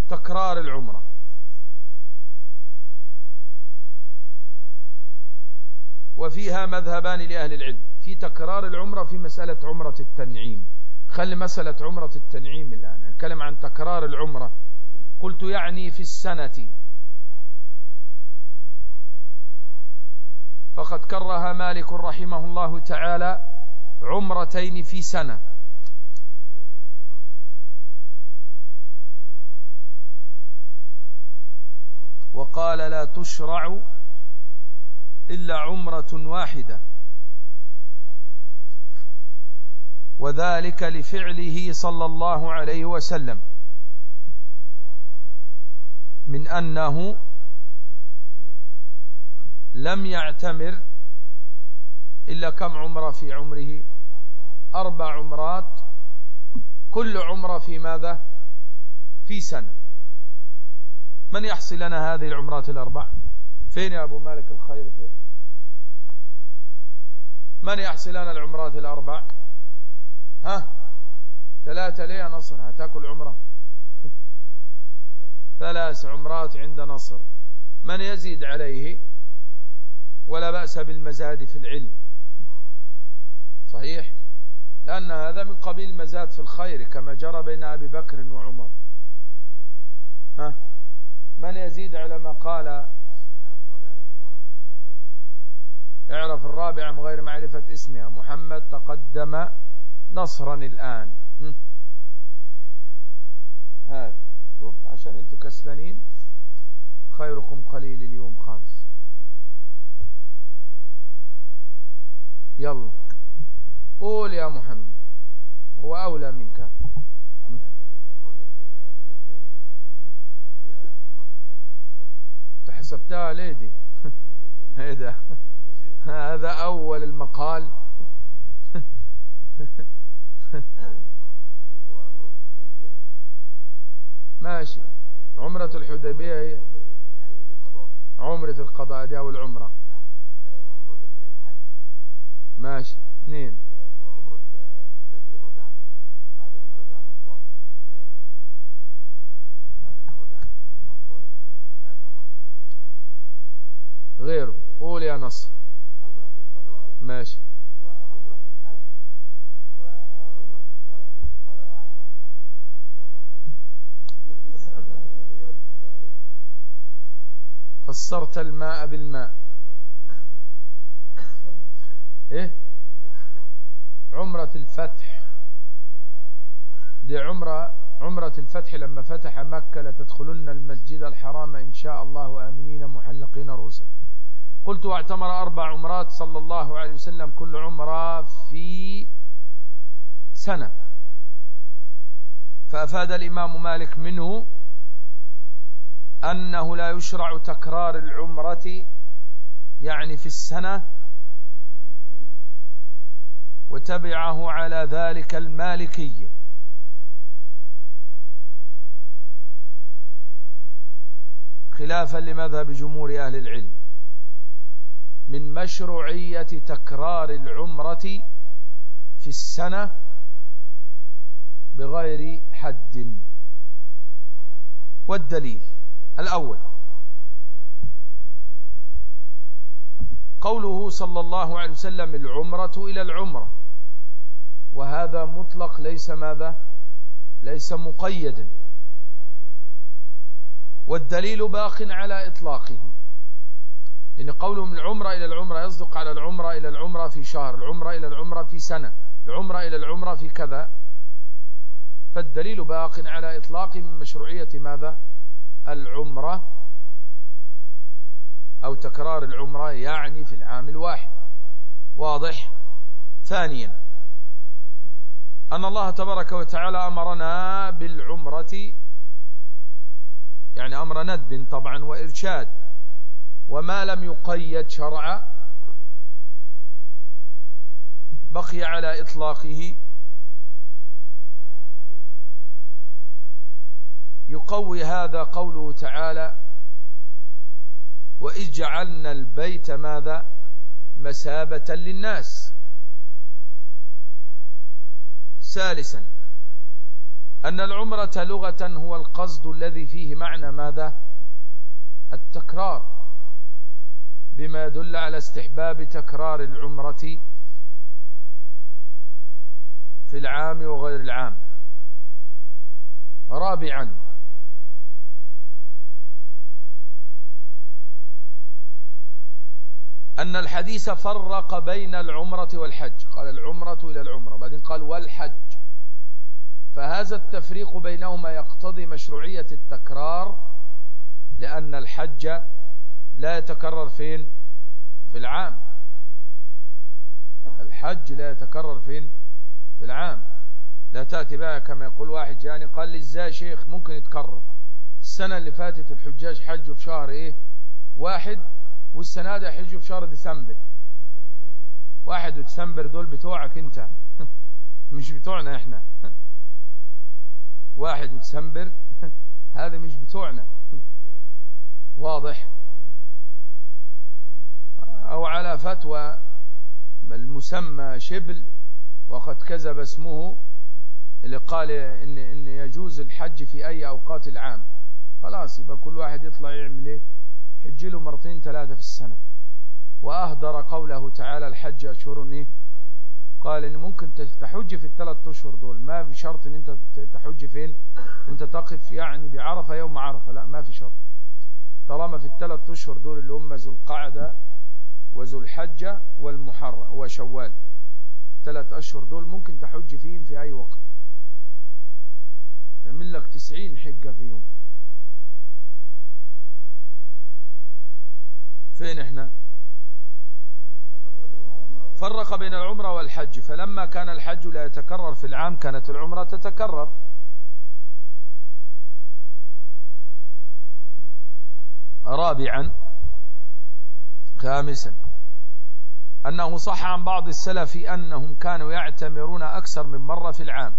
تكرار العمرة. وفيها مذهبان لأهل العلم. في تكرار العمرة في مسألة عمرة التنعيم. خلي مسألة عمرة التنعيم الآن. نتكلم عن تكرار العمرة. قلت يعني في السنة. فقد كرها مالك رحمه الله تعالى عمرتين في سنة. وقال لا تشرع إلا عمرة واحدة. وذلك لفعله صلى الله عليه وسلم. من أنه لم يعتمر إلا كم عمرة في عمره؟ أربع عمرات. كل عمرة في ماذا؟ في سنة. من يحصل لنا هذه العمرات الأربع؟ فين يا أبو مالك الخير؟ فين؟ من يحصل لنا العمرات الأربع؟ ها؟ ثلاثة ليه نصر هتاكل عمرة ثلاث عمرات عند نصر. من يزيد عليه ولا بأس بالمزاد في العلم. صحيح؟ لأن هذا من قبيل المزاد في الخير كما جرى بين أبي بكر وعمر. ها؟ من يزيد على ما قال؟ اعرف الرابعة من غير معرفة اسمها محمد تقدم نصرا الآن. هذا شوف عشان أنتوا كسلانين. خيركم قليل اليوم خالص. يلا. قول يا محمد. هو أولى منك. تحسبتها ليدي هذا هذا أول المقال. ماشي. عمرة الحديبية هي؟ عمرة القضاء دي أو العمرة ماشي. اثنين. غيره. قول يا نصر. ماشي. فسرت الماء بالماء. إيه؟ عمرة الفتح. دي عمرة عمرة الفتح لما فتح مكة لتدخلن المسجد الحرام إن شاء الله آمنين محلقين رؤوسا. قلت واعتمر أربع عمرات صلى الله عليه وسلم كل عمرة في سنة. فأفاد الإمام مالك منه أنه لا يشرع تكرار العمرة يعني في السنة وتبعه على ذلك المالكي. خلافا لمذهب جمهور أهل العلم. من مشروعية تكرار العمرة في السنة بغير حد. والدليل الأول. قوله صلى الله عليه وسلم العمرة إلى العمرة. وهذا مطلق ليس ماذا؟ ليس مقيدا. والدليل باق على إطلاقه. إن قولهم العمرة إلى العمرة يصدق على العمرة إلى العمرة في شهر العمرة إلى العمرة في سنة العمرة إلى العمرة في كذا. فالدليل باق على إطلاق من مشروعية ماذا؟ العمرة أو تكرار العمرة يعني في العام الواحد. واضح؟ ثانيا أن الله تبارك وتعالى أمرنا بالعمرة يعني أمر ندب طبعا وإرشاد وما لم يقيد شرعا بقي على إطلاقه يقوي هذا قوله تعالى وإذ جعلنا البيت ماذا؟ مسابة للناس. ثالثا أن العمرة لغة هو القصد الذي فيه معنى ماذا؟ التكرار. بما يدل على استحباب تكرار العمرة في العام وغير العام. رابعا أن الحديث فرق بين العمرة والحج. قال العمرة إلى العمرة. بعدين قال والحج. فهذا التفريق بينهما يقتضي مشروعية التكرار لأن الحج لا يتكرر فين؟ في العام. الحج لا يتكرر فين؟ في العام. لا تأتي بها كما يقول واحد جاني قال لي إزاي شيخ؟ ممكن يتكرر. السنة اللي فاتت الحجاج حجوا في شهر إيه؟ واحد. والسنة دي حجوا في شهر ديسمبر. واحد وديسمبر دول بتوعك انت. مش بتوعنا إحنا. واحد وديسمبر هذا مش بتوعنا. واضح. أو على فتوى المسمى شبل وقد كذب اسمه اللي قال ان, إن يجوز الحج في أي أوقات العام. خلاص يبقى كل واحد يطلع يعمل إيه؟ حج له مرتين ثلاثة في السنة. وأهدر قوله تعالى الحج إيه قال ان ممكن تحج في الثلاث أشهر دول. ما بشرط إن أنت تحج فين؟ أنت تقف يعني بعرفة يوم عرفة. لا ما في شرط. طالما في الثلاث أشهر دول اللي هم ذو القعدة وذو الحجة والمحرم وشوال. ثلاث أشهر دول ممكن تحج فيهم في أي وقت. اعمل لك تسعين حجة فيهم فين إحنا؟ فرق بين العمرة والحج فلما كان الحج لا يتكرر في العام كانت العمرة تتكرر. رابعا خامسا أنه صح عن بعض السلف أنهم كانوا يعتمرون أكثر من مرة في العام.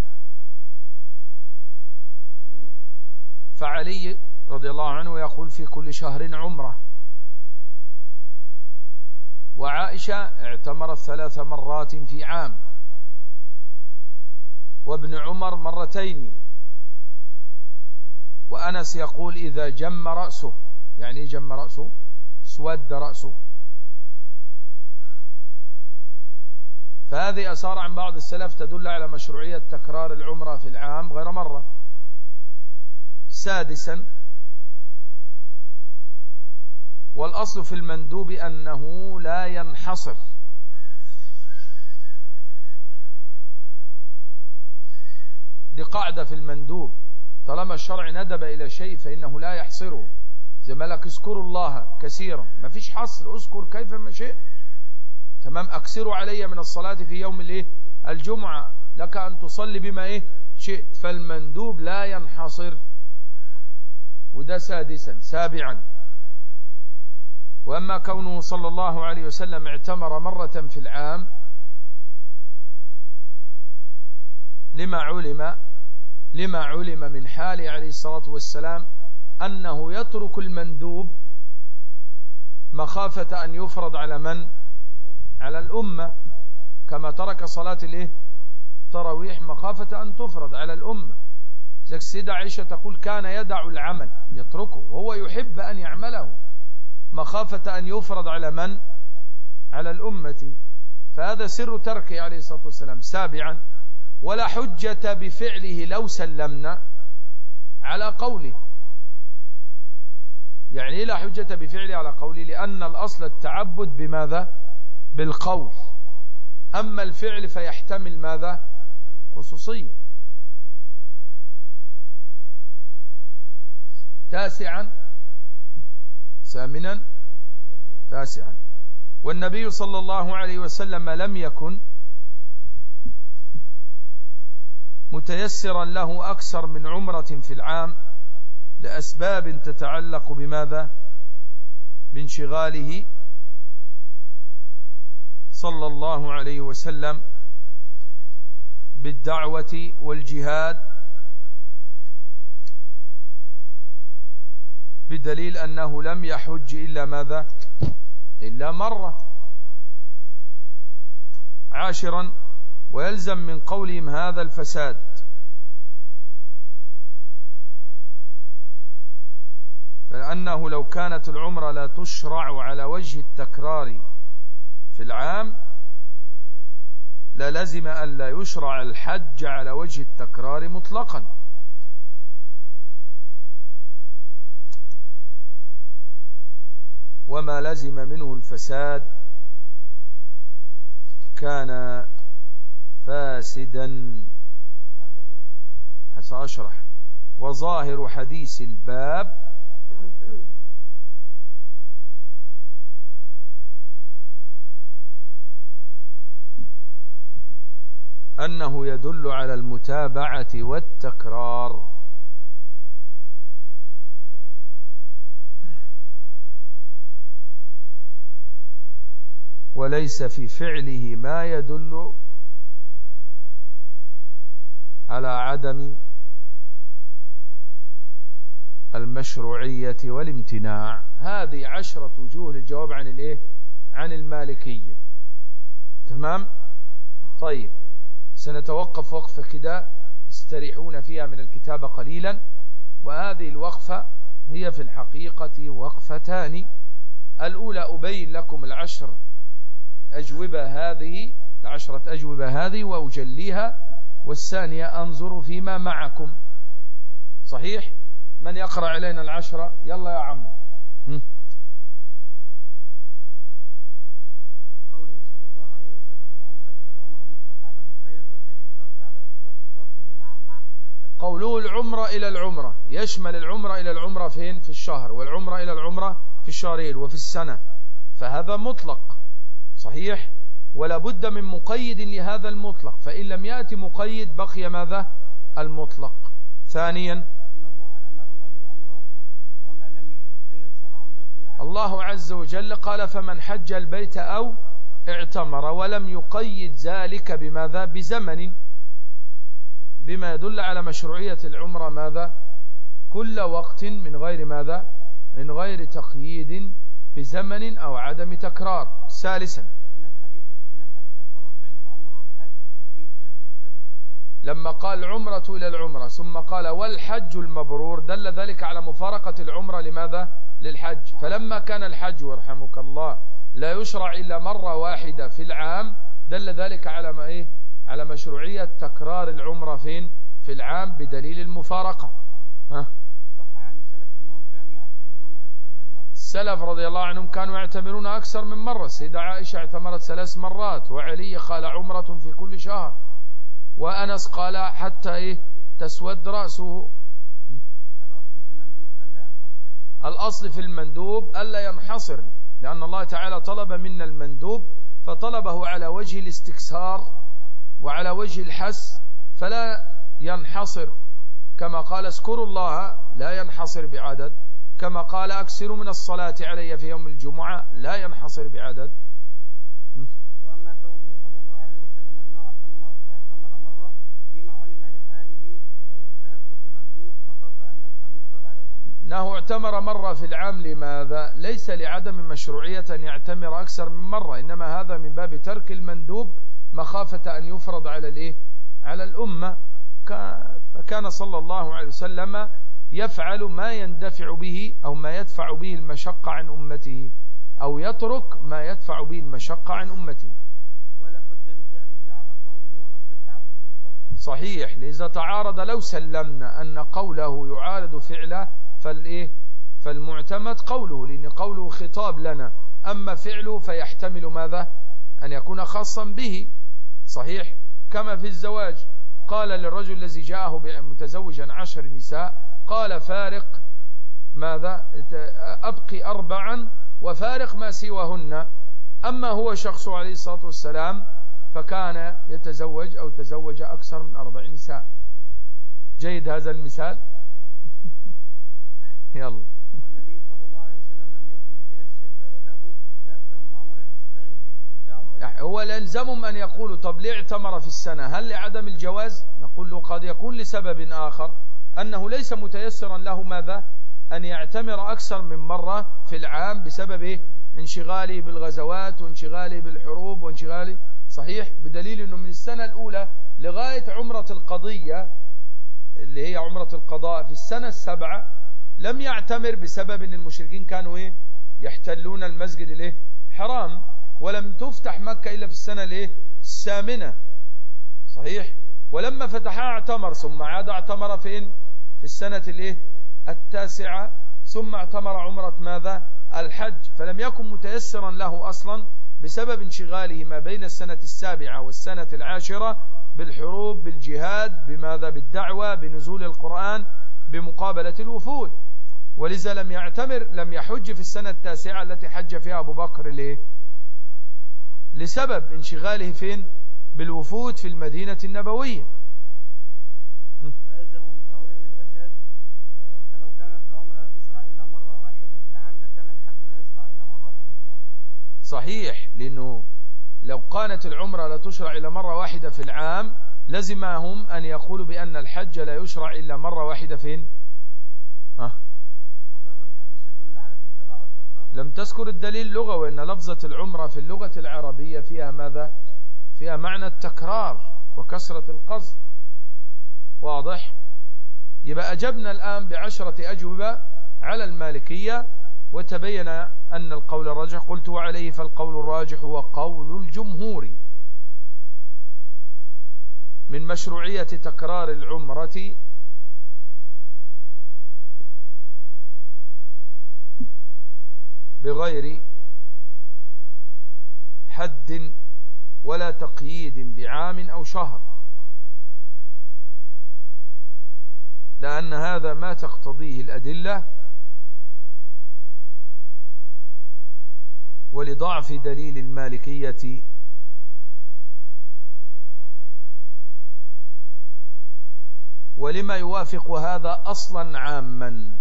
فعلي رضي الله عنه يقول في كل شهر عمرة. وعائشة اعتمرت ثلاث مرات في عام. وابن عمر مرتين. وأنس يقول إذا جم رأسه. يعني جم رأسه؟ سود رأسه. فهذه أثار عن بعض السلف تدل على مشروعية تكرار العمرة في العام غير مرة. سادسا والأصل في المندوب أنه لا ينحصر. دي قاعدة في المندوب. طالما الشرع ندب إلى شيء فإنه لا يحصره. زي ما لك اذكروا الله كثيرا. ما فيش حصر. اذكر كيف ما شئت. تمام؟ أكثروا علي من الصلاة في يوم الإيه؟ الجمعة. لك أن تصلي بما إيه؟ شئت. فالمندوب لا ينحصر. وده سادسا. سابعا. وأما كونه صلى الله عليه وسلم اعتمر مرة في العام لما علم لما علم من حال عليه الصلاة والسلام أنه يترك المندوب مخافة أن يفرض على من؟ على الأمة. كما ترك صلاة الإيه؟ تراويح مخافة أن تفرض على الأمة. زي السيدة عائشة تقول كان يدع العمل يتركه وهو يحب أن يعمله. مخافة أن يفرض على من؟ على الأمة. فهذا سر تركه عليه الصلاة والسلام. سابعا ولا حجة بفعله لو سلمنا على قوله. يعني لا حجة بفعله على قوله لأن الأصل التعبد بماذا؟ بالقول. أما الفعل فيحتمل ماذا؟ خصوصية. تاسعا ثامنا تاسعا. والنبي صلى الله عليه وسلم لم يكن متيسرا له أكثر من عمرة في العام لأسباب تتعلق بماذا؟ بانشغاله صلى الله عليه وسلم بالدعوة والجهاد بدليل أنه لم يحج إلا ماذا؟ إلا مرة. عاشرا ويلزم من قولهم هذا الفساد. فأنه لو كانت العمرة لا تشرع على وجه التكرار في العام للزم أن لا يشرع الحج على وجه التكرار مطلقا. وما لزم منه الفساد كان فاسدا. سأشرح وظاهر حديث الباب أنه يدل على المتابعة والتكرار. وليس في فعله ما يدل على عدم المشروعية والامتناع. هذه عشرة وجوه للجواب عن الإيه؟ عن المالكية. تمام؟ طيب سنتوقف وقفة كده. استريحون فيها من الكتاب قليلا. وهذه الوقفة هي في الحقيقة وقفتان. الأولى أبين لكم العشر أجوبة هذه العشرة أجوبة هذه وأجليها. والثانية أنظر فيما معكم. صحيح؟ من يقرأ علينا العشرة؟ يلا يا عم قوله العمرة إلى العمرة. يشمل العمرة إلى العمرة فين؟ في الشهر. والعمرة إلى العمرة في الشهرين وفي السنة. فهذا مطلق. صحيح ولا بد من مقيد لهذا المطلق فإن لم يأتي مقيد بقي ماذا؟ المطلق. ثانيا الله عز وجل قال فمن حج البيت أو اعتمر ولم يقيد ذلك بماذا؟ بزمن. بما يدل على مشروعية العمرة ماذا؟ كل وقت من غير ماذا؟ من غير تقييد بزمن أو عدم تكرار. ثالثا. لما قال العمرة إلى العمرة ثم قال والحج المبرور دل ذلك على مفارقة العمرة. لماذا؟ للحج. فلما كان الحج ورحمك الله لا يشرع إلا مرة واحدة في العام دل ذلك على ما إيه؟ على مشروعية تكرار العمرة فين؟ في العام بدليل المفارقة. ها؟ السلف رضي الله عنهم كانوا يعتمرون أكثر من مرة. سيدة عائشة اعتمرت ثلاث مرات وعلي قال عمرة في كل شهر وأنس قال حتى إيه؟ تسود رأسه. الأصل في المندوب ألا ينحصر لأن الله تعالى طلب منا المندوب فطلبه على وجه الاستكسار وعلى وجه الحس فلا ينحصر. كما قال اذكروا الله لا ينحصر بعدد. كما قال أكثروا من الصلاة علي في يوم الجمعة لا ينحصر بعدد. وأما كونه صلى الله عليه وسلم أنه اعتمر مرة بما علم لحاله فيترك المندوب مخافة أن يفرض عليهم أنه اعتمر مرة في العام لماذا؟ ليس لعدم مشروعية أن يعتمر أكثر من مرة إنما هذا من باب ترك المندوب مخافة أن يفرض على الإيه؟ على الأمة. فكان صلى الله عليه وسلم يفعل ما يندفع به أو ما يدفع به المشقة عن أمته أو يترك ما يدفع به المشقة عن أمته. ولا حجة لفعله على قوله والأصل التعبد بالقول صحيح لإذا تعارض لو سلمنا أن قوله يعارض فعله فالإيه فالمعتمد قوله لأن قوله خطاب لنا. أما فعله فيحتمل ماذا؟ أن يكون خاصا به. صحيح كما في الزواج. قال للرجل الذي جاءه متزوجا عشر نساء قال فارق ماذا؟ أبقي أربعا وفارق ما سواهن. أما هو شخص عليه الصلاة والسلام فكان يتزوج أو تزوج أكثر من أربع نساء. جيد هذا المثال؟ يلا. والنبي صلى الله عليه وسلم لم يكن له انشغاله بالدعوة يعني هو لنزمهم أن يقولوا طب ليه اعتمر في السنة؟ هل لعدم الجواز؟ نقول له قد يكون لسبب آخر. أنه ليس متيسرا له ماذا؟ أن يعتمر أكثر من مرة في العام بسبب إيه؟ انشغاله بالغزوات وانشغاله بالحروب وانشغاله. صحيح؟ بدليل أنه من السنة الأولى لغاية عمرة القضية اللي هي عمرة القضاء في السنة السبعة لم يعتمر بسبب أن المشركين كانوا إيه؟ يحتلون المسجد الإيه؟ حرام. ولم تفتح مكة إلا في السنة الإيه؟ الثامنة. صحيح؟ ولما فتحها اعتمر ثم عاد اعتمر فين؟ في السنة الإيه؟ التاسعة. ثم اعتمر عمرة ماذا؟ الحج. فلم يكن متيسرا له أصلا بسبب انشغاله ما بين السنة السابعة والسنة العاشرة بالحروب بالجهاد بماذا؟ بالدعوة بنزول القرآن بمقابلة الوفود. ولذا لم يعتمر لم يحج في السنة التاسعة التي حج فيها أبو بكر ليه؟ لسبب انشغاله فين؟ بالوفود في المدينة النبوية ويلزم من الفساد فلو كانت العمرة لا تشرع إلا مرة واحدة في العام لكان الحج لا يشرع إلا مرة واحدة في العام صحيح لأنه لو كانت العمرة لا تشرع إلا مرة واحدة في العام لزمهم أن يقولوا بأن الحج لا يشرع إلا مرة واحدة فين؟ ها؟ لم تذكر الدليل لغوي أن لفظة العمرة في اللغة العربية فيها ماذا؟ فيها معنى التكرار وكسرة القصد. واضح؟ يبقى أجبنا الآن بعشرة أجوبة على المالكية. وتبين أن القول الراجح قلت وعليه فالقول الراجح هو قول الجمهور. من مشروعية تكرار العمرة. بغير حد ولا تقييد بعام أو شهر. لأن هذا ما تقتضيه الأدلة. ولضعف دليل المالكية. ولما يوافق هذا أصلا عاما.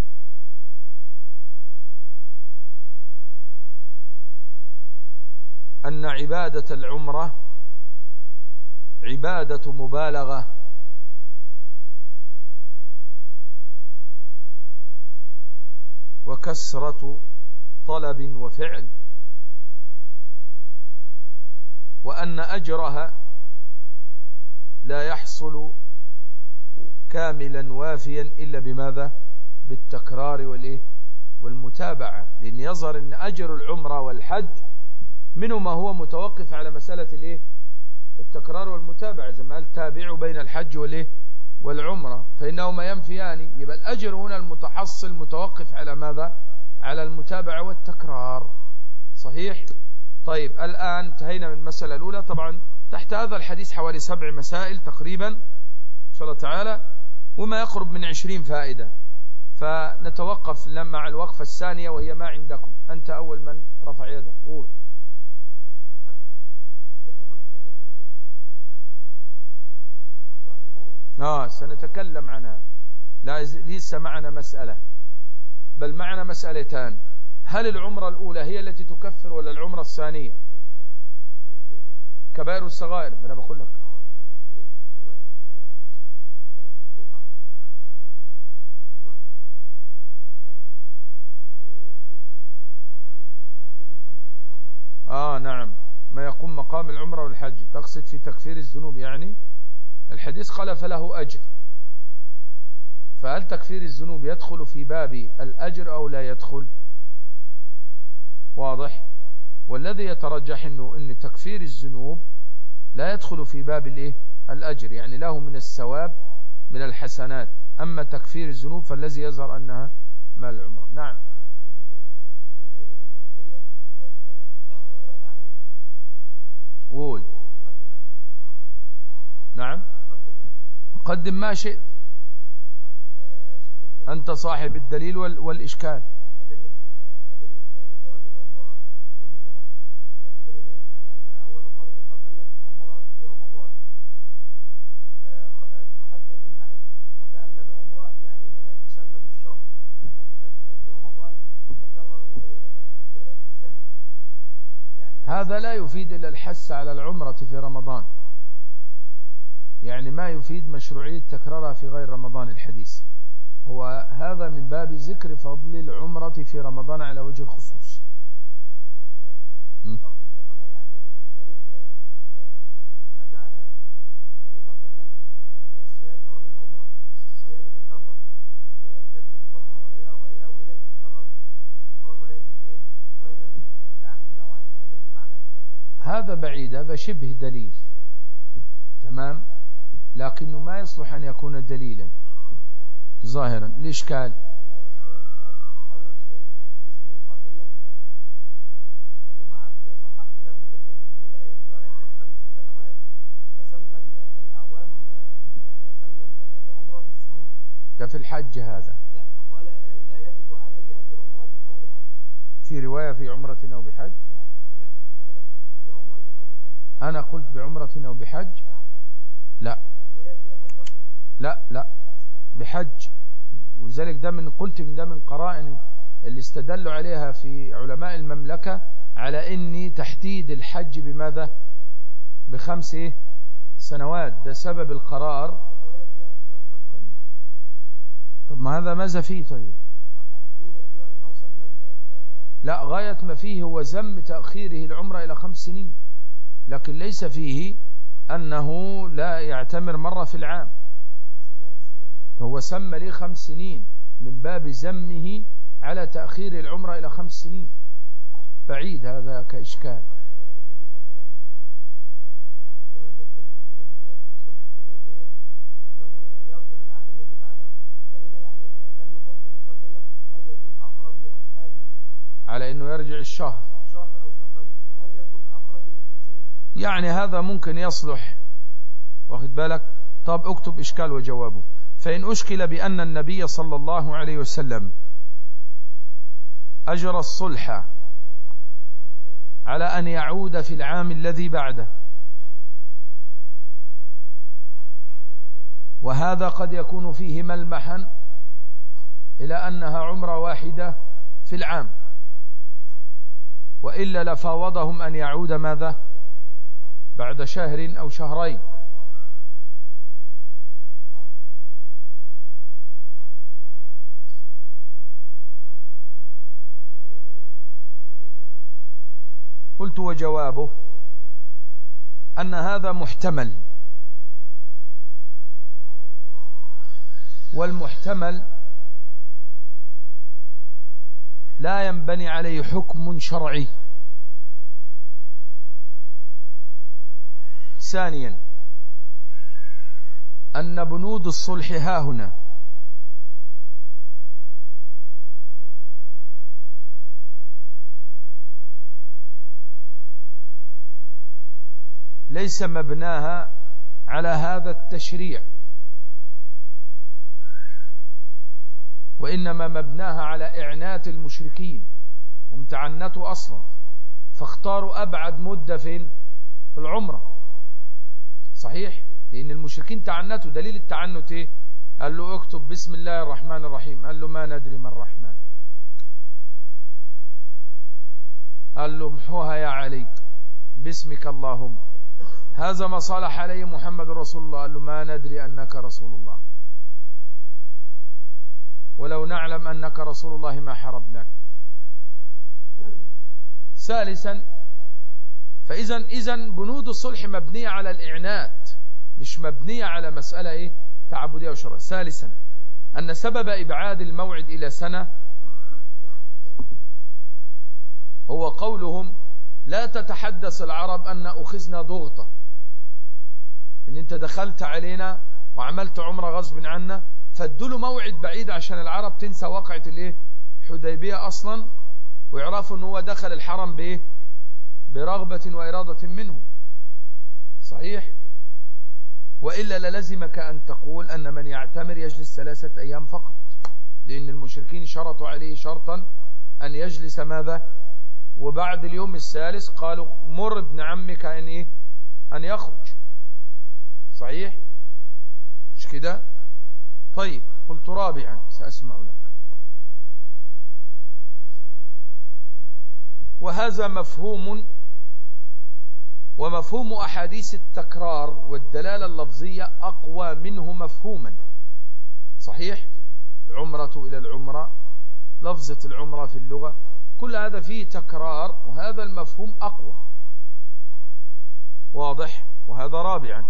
أن عبادة العمرة عبادة مبالغة. وكسرة طلب وفعل. وأن أجرها لا يحصل كاملا وافيا إلا بماذا؟ بالتكرار والإيه؟ والمتابعة. لأن يظهر أن أجر العمرة والحج منه ما هو متوقف على مسألة الإيه؟ التكرار والمتابعة. زي ما قال تابعوا بين الحج والإيه؟ والعمرة؟ فإنهما ينفيان. يبقى الأجر هنا المتحصل متوقف على ماذا؟ على المتابعة والتكرار. صحيح؟ طيب الآن انتهينا من المسألة الأولى. طبعا تحت هذا الحديث حوالي سبع مسائل تقريبا إن شاء الله تعالى وما يقرب من عشرين فائدة. فنتوقف مع الوقفة الثانية وهي ما عندكم. أنت أول من رفع يده. قول. آه سنتكلم عنها. لا ليس معنا مسألة بل معنا مسألتان. هل العمرة الأولى هي التي تكفر ولا العمرة الثانية؟ كبائر الصغائر أنا بقول لك. آه نعم. ما يقوم مقام العمرة والحج. تقصد في تكفير الذنوب يعني الحديث قال فله أجر. فهل تكفير الذنوب يدخل في باب الأجر أو لا يدخل؟ واضح؟ والذي يترجح انه إن تكفير الذنوب لا يدخل في باب الإيه؟ الأجر يعني له من الثواب من الحسنات. أما تكفير الذنوب فالذي يظهر أنها مال العمر. نعم. قول. نعم. قدم ما شئت. أنت صاحب الدليل والإشكال. هذا لا يفيد إلا الحث على العمرة في رمضان. يعني ما يفيد مشروعية تكرارها في غير رمضان الحديث. هو هذا من باب ذكر فضل العمرة في رمضان على وجه الخصوص. هذا بعيد هذا شبه دليل. تمام؟ لكنه ما يصلح أن يكون دليلا. ظاهرا الإشكال ده في الحج هذا. لا ولا لا يجب علي بعمرة أو بحج في رواية في عمرة أو بحج؟ أنا قلت بعمرة أو بحج؟ لا. لا لا. بحج. ولذلك ده من قلت ده من قرائن اللي استدلوا عليها في علماء المملكة على إني تحديد الحج بماذا؟ بخمس إيه؟ سنوات. ده سبب القرار. طب ما هذا ماذا فيه طيب؟ لا غاية ما فيه هو زم تأخيره العمرة إلى خمس سنين. لكن ليس فيه أنه لا يعتمر مرة في العام. هو سمى لي خمس سنين من باب زمه على تأخير العمرة إلى خمس سنين. بعيد هذا كإشكال. على إنه يرجع الشهر. يعني هذا ممكن يصلح. واخد بالك؟ طب اكتب إشكال وجوابه. فإن أشكل بأن النبي صلى الله عليه وسلم أجرى الصلح على أن يعود في العام الذي بعده. وهذا قد يكون فيه ملمحا إلى أنها عمرة واحدة في العام. وإلا لفاوضهم أن يعود ماذا؟ بعد شهر أو شهرين. قلت وجوابه أن هذا محتمل. والمحتمل لا ينبني عليه حكم شرعي. ثانيا أن بنود الصلح ها هنا. ليس مبناها على هذا التشريع وإنما مبناها على إعنات المشركين. هم تعنتوا أصلا. فاختاروا أبعد مدة فين في العمرة. صحيح؟ لأن المشركين تعنتوا. دليل التعنت إيه؟ قال له اكتب بسم الله الرحمن الرحيم. قال له ما ندري ما الرحمن. قال له امحوها يا علي. باسمك اللهم. هذا ما صالح عليه محمد رسول الله. قال له ما ندري أنك رسول الله. ولو نعلم أنك رسول الله ما حربناك ثالثا فإذا إذا بنود الصلح مبنية على الإعنات مش مبنية على مسألة إيه؟ تعبدية وشرع ثالثا أن سبب إبعاد الموعد إلى سنة هو قولهم لا تتحدث العرب أن أخذنا ضغطة. إن أنت دخلت علينا وعملت عمرة غصب عنا فادوا موعد بعيد عشان العرب تنسى واقعة الإيه؟ حديبية أصلا ويعرفوا إن هو دخل الحرم بإيه؟ برغبة وإرادة منه. صحيح؟ وإلا للزمك أن تقول أن من يعتمر يجلس ثلاثة أيام فقط لأن المشركين شرطوا عليه شرطا أن يجلس ماذا؟ وبعد اليوم الثالث قالوا مر ابن عمك أن, إيه؟ أن يخرج. صحيح؟ مش كده؟ طيب قلت رابعا سأسمع لك. وهذا مفهوم ومفهوم أحاديث التكرار والدلالة اللفظية أقوى منه مفهوما. صحيح؟ عمرة إلى العمرة لفظة العمرة في اللغة كل هذا فيه تكرار وهذا المفهوم أقوى. واضح؟ وهذا رابعا.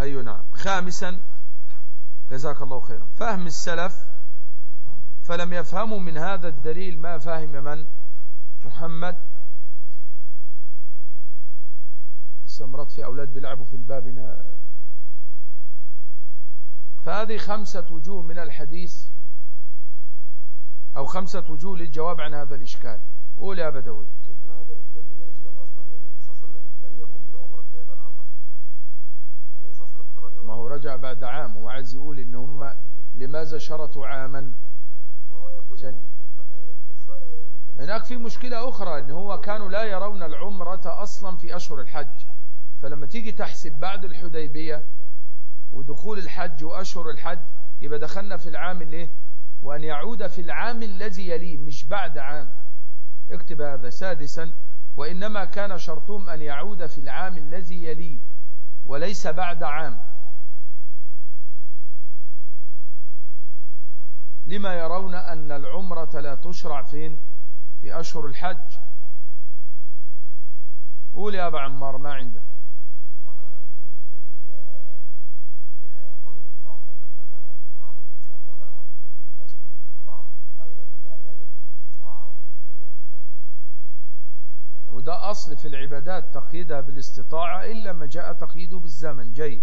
أي نعم. خامسا جزاك الله خيرا. فهم السلف فلم يفهموا من هذا الدليل ما فهم من محمد. استمرت في أولاد بيلعبوا في الباب فهذه خمسة وجوه من الحديث أو خمسة وجوه للجواب عن هذا الإشكال. قول يا أبا داود. هو رجع بعد عام وعايز يقول إن هم لماذا شرطوا عاما؟ هناك في مشكلة أخرى إن هو كانوا لا يرون العمرة أصلا في أشهر الحج. فلما تيجي تحسب بعد الحديبية ودخول الحج وأشهر الحج يبقى دخلنا في العام الايه وأن يعود في العام الذي يليه مش بعد عام. اكتب هذا سادسا. وإنما كان شرطهم أن يعود في العام الذي يليه وليس بعد عام. لما يرون أن العمرة لا تشرع فين؟ في أشهر الحج. قول يا أبا عمار ما عندك؟ وده أصل في العبادات تقييدها بالاستطاعة إلا ما جاء تقييده بالزمن. جيد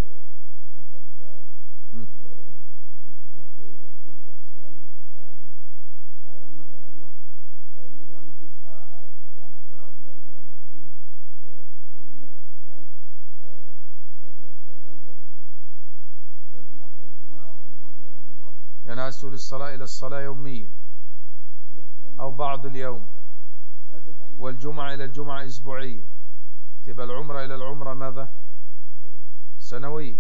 يعني عايز تقول الصلاة إلى الصلاة يومية أو بعض اليوم والجمعة إلى الجمعة أسبوعية. تبقى العمرة إلى العمرة ماذا؟ سنوية.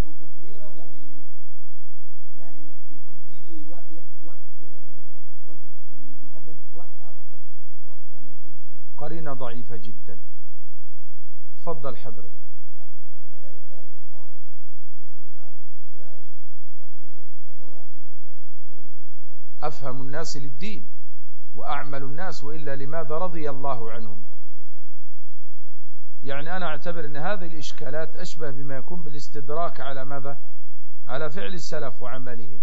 أو تقديرا يعني يعني يكون في وقت وقت وقت محدد وقت على وقت يعني ما يكونش قرينة ضعيفة جدا تفضل حضرتك أفهم الناس للدين وأعمل الناس وإلا لماذا رضي الله عنهم؟ يعني أنا أعتبر أن هذه الإشكالات أشبه بما يكون بالاستدراك على ماذا؟ على فعل السلف وعملهم.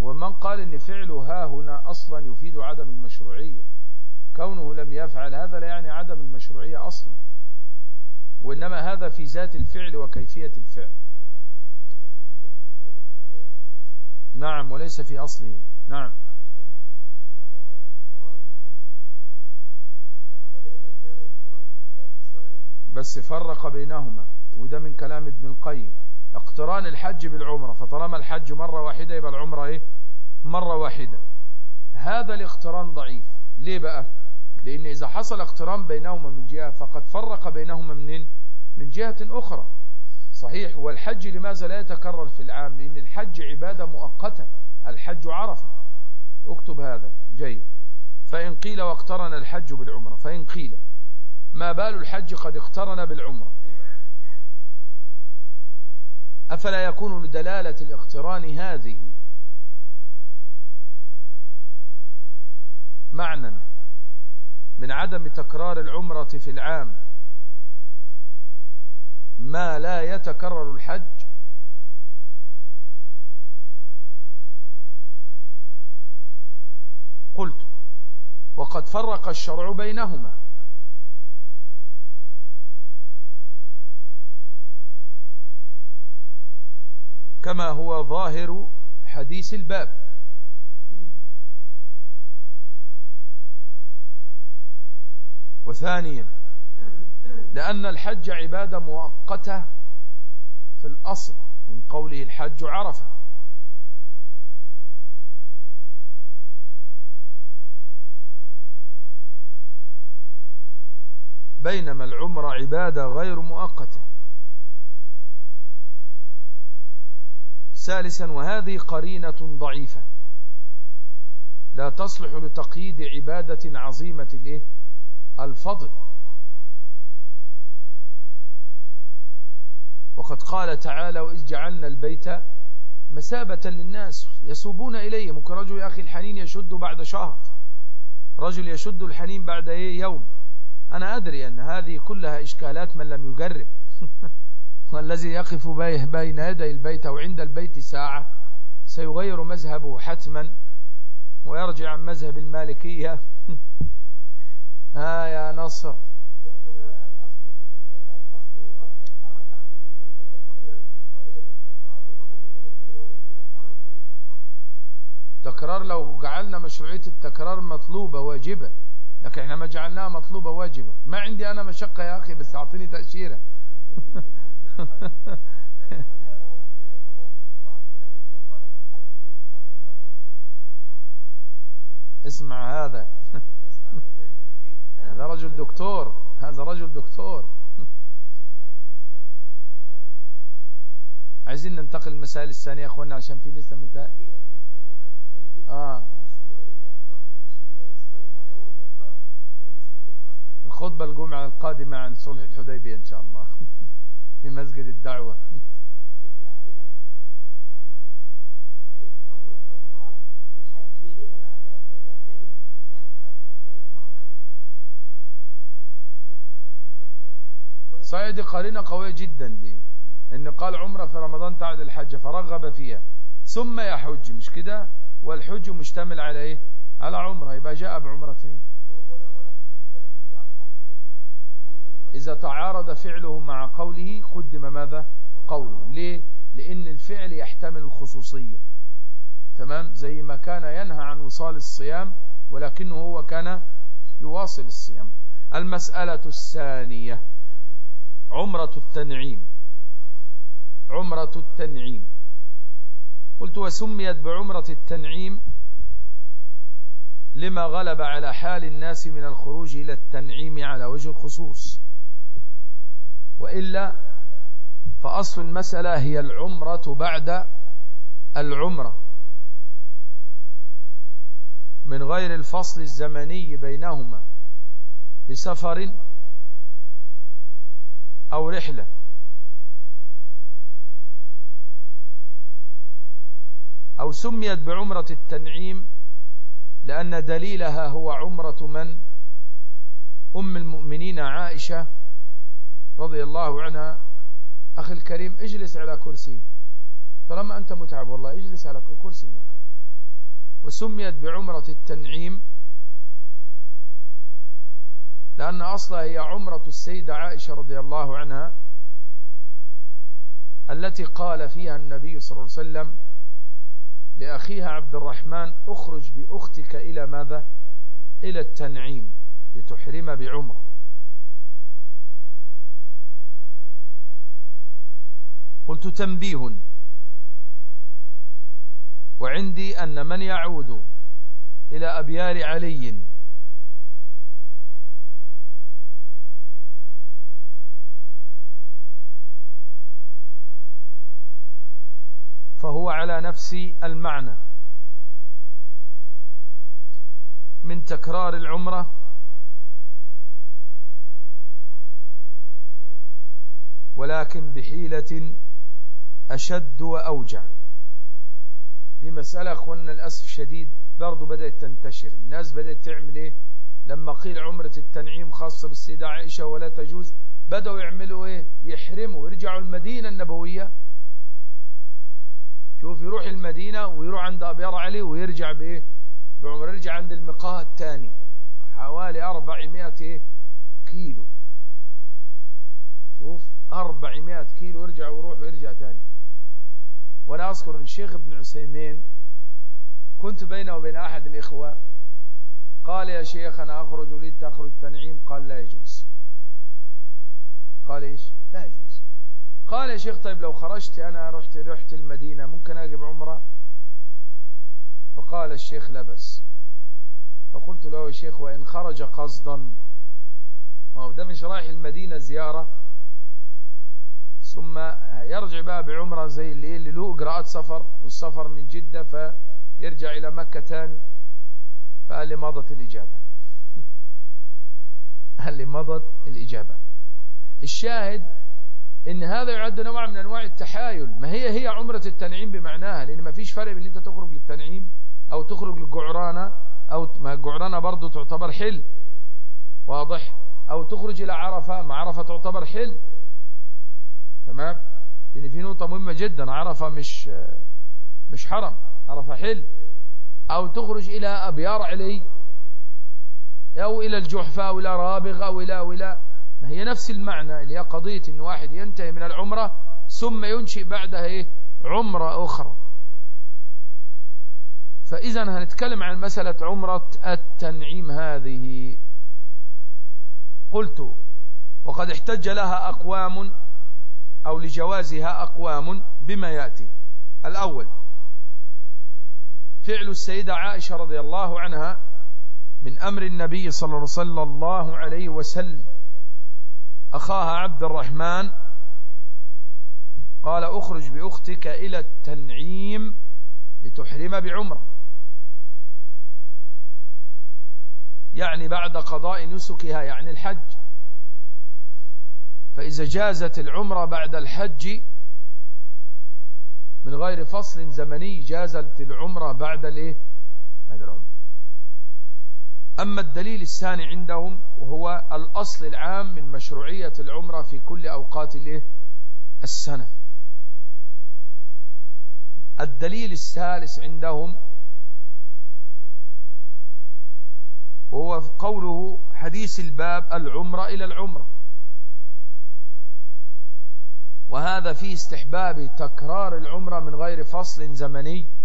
ومن قال إن فعله ها هنا أصلا يفيد عدم المشروعية. كونه لم يفعل هذا لا يعني عدم المشروعية أصلا وإنما هذا في ذات الفعل وكيفية الفعل. نعم وليس في أصله. نعم. بس فرق بينهما وده من كلام ابن القيم. اقتران الحج بالعمرة فطالما الحج مرة واحدة يبقى العمرة إيه؟ مرة واحدة. هذا الاقتران ضعيف. ليه بقى؟ لأن إذا حصل اقتران بينهما من جهة فقد فرق بينهما منين؟ من جهة أخرى. صحيح والحج لماذا لا يتكرر في العام؟ لأن الحج عبادة مؤقتة الحج عرفة. اكتب هذا. جيد. فإن قيل واقترن الحج بالعمرة فإن قيل. ما بال الحج قد اقترن بالعمرة؟ أفلا يكون لدلالة الاقتران هذه؟ معنى. من عدم تكرار العمرة في العام. ما لا يتكرر الحج. قلت وقد فرق الشرع بينهما. كما هو ظاهر حديث الباب. وثانيا لأن الحج عبادة مؤقتة في الأصل من قوله الحج عرفة. بينما العمر عبادة غير مؤقتة. ثالثا وهذه قرينة ضعيفة. لا تصلح لتقييد عبادة عظيمة الفضل. وقد قال تعالى وإذ جعلنا البيت مسابة للناس يسوبون إليه ممكن رجل يا أخي الحنين يشد بعد شهر. رجل يشد الحنين بعد إيه؟ يوم. أنا أدري أن هذه كلها إشكالات من لم يجرب. والذي يقف بين يدي البيت أو عند البيت ساعة سيغير مذهبه حتما ويرجع عن مذهب المالكية. ها يا نصر تكرار لو جعلنا مشروعية التكرار مطلوبة واجبة. لكن إحنا ما جعلناها مطلوبة واجبة. ما عندي أنا مشقة يا أخي بس أعطيني تأشيرة. اسمع هذا. هذا رجل دكتور. هذا رجل دكتور. عايزين ننتقل المسائل الثانية يا أخوانا عشان في لسه مسائل. آه. الخطبة الجمعة القادمة عن صلح الحديبية إن شاء الله. في مسجد الدعوة. صحيح دي قرينة قوية جدا دي. إن قال عمرة في رمضان تعد الحج فرغب فيها. ثم يحج مش كده؟ والحج مشتمل على إيه؟ على عمرة. يبقى جاء بعمرتين إذا تعارض فعله مع قوله قدم ماذا؟ قوله ليه؟ لأن الفعل يحتمل الخصوصية. تمام؟ زي ما كان ينهى عن وصال الصيام ولكنه هو كان يواصل الصيام. المسألة الثانية. عمرة التنعيم. عمرة التنعيم. قلت وسميت بعمرة التنعيم لما غلب على حال الناس من الخروج إلى التنعيم على وجه الخصوص. وإلا فأصل المسألة هي العمرة بعد العمرة. من غير الفصل الزمني بينهما بسفر أو رحلة. أو سميت بعمرة التنعيم لأن دليلها هو عمرة من؟ أم المؤمنين عائشة رضي الله عنها. أخي الكريم اجلس على كرسي. طالما أنت متعب والله اجلس على كرسي. وسميت بعمرة التنعيم لأن أصلها هي عمرة السيدة عائشة رضي الله عنها التي قال فيها النبي صلى الله عليه وسلم لأخيها عبد الرحمن اخرج بأختك إلى ماذا؟ إلى التنعيم لتحرم بعمرة. قلت تنبيه. وعندي أن من يعود إلى أبيار علي فهو على نفس المعنى. من تكرار العمرة ولكن بحيلة أشد وأوجع. دي مسألة أخوانا الأسف شديد برضو بدأت تنتشر. الناس بدأت تعمل إيه؟ لما قيل عمرة التنعيم خاصة بالسيدة عائشة ولا تجوز بدأوا يعملوا إيه؟ يحرموا. يرجعوا المدينة النبوية شوف يروح المدينة ويروح عند أبيار علي ويرجع بإيه؟ بعمر يرجع عند المقاه الثاني. حوالي أربعمائة إيه؟ كيلو. شوف أربعمائة كيلو يرجع ويروح ويرجع ثاني. وأنا أذكر أن الشيخ ابن عثيمين كنت بينه وبين أحد الإخوة قال يا شيخ أنا أخرج أريد تخرج تنعيم؟ قال لا يجوز. قال إيش؟ لا يجوز. قال يا شيخ طيب لو خرجت أنا رحت رحت المدينة ممكن أجيب عمرة؟ فقال الشيخ لا بس فقلت له يا شيخ وإن خرج قصدا. هو ده مش رايح المدينة زيارة ثم يرجع بقى بعمرة زي اللي, اللي له إجراءات سفر والسفر من جدة فيرجع إلى مكة تاني. فقال لي مضت الإجابة. قال لي مضت الإجابة. الشاهد إن هذا يعد نوع من أنواع التحايل. ما هي هي عمرة التنعيم بمعناها؟ لأن ما فيش فرق بين أنت تخرج للتنعيم أو تخرج للجعرانة أو ما الجعرانة برضو تعتبر حل. واضح؟ أو تخرج إلى عرفة. ما عرفة تعتبر حل. تمام؟ لأن في نقطة مهمة جدا. عرفة مش مش حرم عرفة حل. أو تخرج إلى أبيار علي أو إلى الجحفة أو إلى رابغ أو إلى أو إلى ما هي نفس المعنى اللي هي قضية إن واحد ينتهي من العمرة ثم ينشئ بعدها إيه؟ عمرة أخرى. فإذا هنتكلم عن مسألة عمرة التنعيم هذه. قلت وقد احتج لها أقوام أو لجوازها أقوام بما يأتي. الأول فعل السيدة عائشة رضي الله عنها من أمر النبي صلى الله عليه وسلم. أخاها عبد الرحمن قال أخرج بأختك إلى التنعيم لتحرم بعمرة يعني بعد قضاء نسكها يعني الحج. فإذا جازت العمرة بعد الحج من غير فصل زمني جازت العمرة بعد الإيه؟ بعد العمرة. أما الدليل الثاني عندهم وهو الأصل العام من مشروعية العمرة في كل أوقات السنة. الدليل الثالث عندهم وهو قوله حديث الباب العمرة إلى العمرة. وهذا فيه استحباب تكرار العمرة من غير فصل زمني.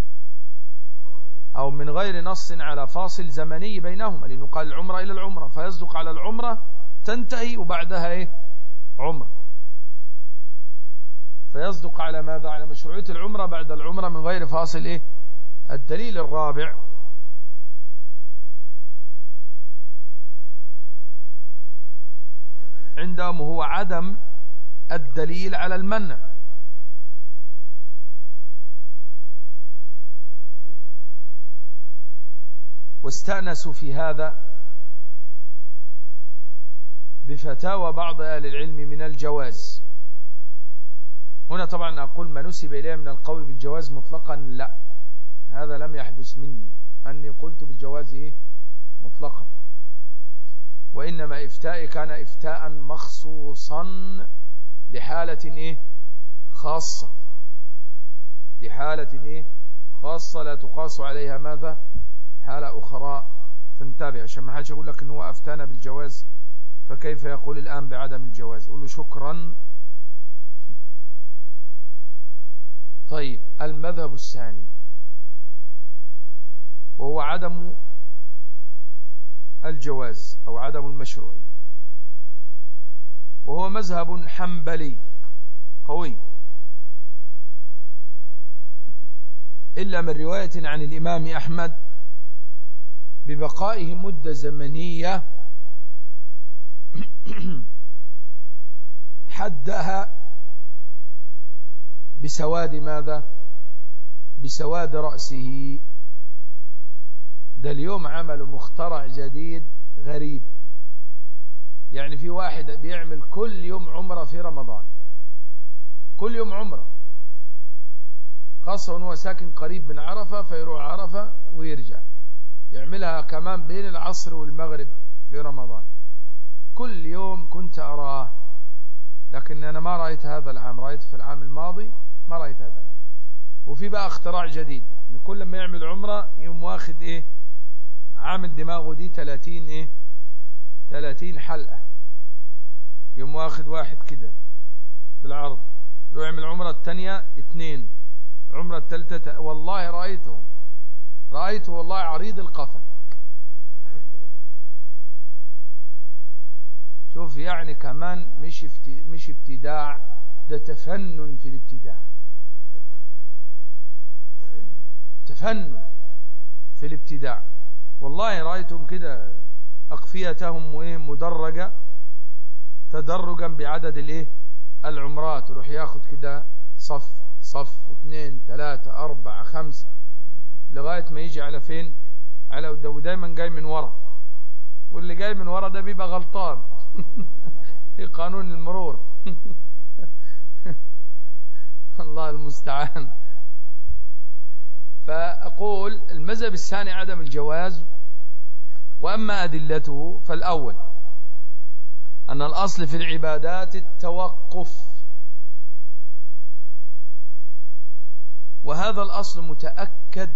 أو من غير نص على فاصل زمني بينهما لأنه قال العمرة إلى العمرة. فيصدق على العمرة تنتهي وبعدها إيه؟ عمرة. فيصدق على ماذا؟ على مشروعية العمرة بعد العمرة من غير فاصل إيه؟ الدليل الرابع. عندهم هو عدم الدليل على المنع. واستأنسوا في هذا بفتاوى بعض أهل العلم من الجواز. هنا طبعا أقول ما نسب إليه من القول بالجواز مطلقا لا. هذا لم يحدث مني. أني قلت بالجواز مطلقا. وإنما إفتائي كان إفتاء مخصوصا لحالة إيه؟ خاصة. لحالة إيه؟ خاصة لا تقاس عليها ماذا؟ حالة أخرى فانتبه عشان ما حدش يقول لك ان هو أفتانا بالجواز فكيف يقول الآن بعدم الجواز؟ قل له شكرا. طيب المذهب الثاني. وهو عدم الجواز أو عدم المشروع. وهو مذهب حنبلي قوي. إلا من رواية عن الإمام أحمد ببقائه مدة زمنية حدها بسواد ماذا؟ بسواد رأسه. ده اليوم عمل مخترع جديد غريب. يعني في واحد بيعمل كل يوم عمرة في رمضان. كل يوم عمرة. خاصة وهو ساكن قريب من عرفة فيروح عرفة ويرجع. يعملها كمان بين العصر والمغرب في رمضان. كل يوم كنت أراه. لكن أنا ما رأيت هذا العام. رأيت في العام الماضي ما رأيت هذا العام. وفي بقى اختراع جديد. إن كل ما يعمل عمرة يوم واخد إيه؟ عامل دماغه دي 30 إيه؟ 30 حلقة. يوم واخد واحد كده بالعرض لو يعمل عمرة الثانية اثنين عمرة الثالثة والله رأيته رأيته والله عريض القفا. شوف يعني كمان مش مش ابتداع ده تفنن في الابتداع. تفنن في الابتداع. والله رأيتهم كده أقفيتهم وإيه مدرجة تدرجا بعدد الإيه؟ العمرات. يروح ياخد كده صف صف اثنين ثلاثة أربعة خمسة. لغاية ما يجي على فين؟ على ودايما جاي من ورا. واللي جاي من ورا ده بيبقى غلطان. في قانون المرور. الله المستعان. فأقول المذهب الثاني عدم الجواز وأما أدلته فالأول أن الأصل في العبادات التوقف. وهذا الأصل متأكد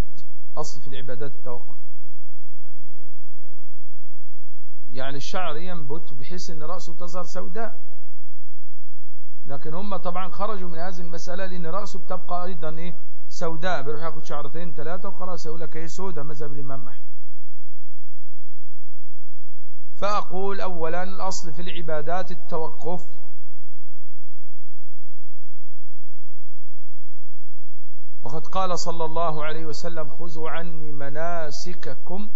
أصل في العبادات التوقف. يعني الشعر ينبت بحيث أن رأسه تظهر سوداء. لكن هم طبعا خرجوا من هذه المسألة لأن رأسه بتبقى أيضا إيه؟ سوداء. بيروح ياخد شعرتين ثلاثة وخلاص يقول لك إيه؟ سوداء. مذهب الإمام أحمد. فأقول أولا الأصل في العبادات التوقف. وقد قال صلى الله عليه وسلم خذوا عني مناسككم.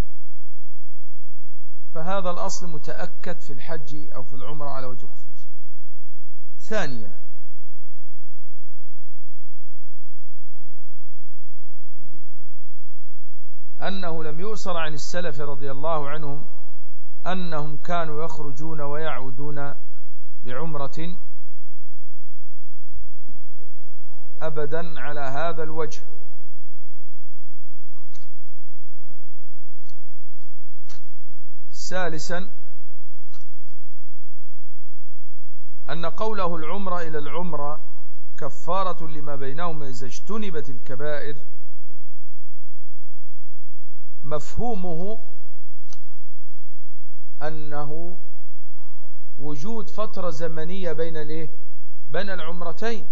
فهذا الأصل متأكد في الحج أو في العمرة على وجه الخصوص. ثانيا أنه لم يؤسر عن السلف رضي الله عنهم أنهم كانوا يخرجون ويعودون بعمرة أبدا على هذا الوجه. ثالثا أن قوله العمرة إلى العمرة كفارة لما بينهما إذا اجتنبت الكبائر. مفهومه أنه وجود فترة زمنية بين الإيه؟ بين العمرتين.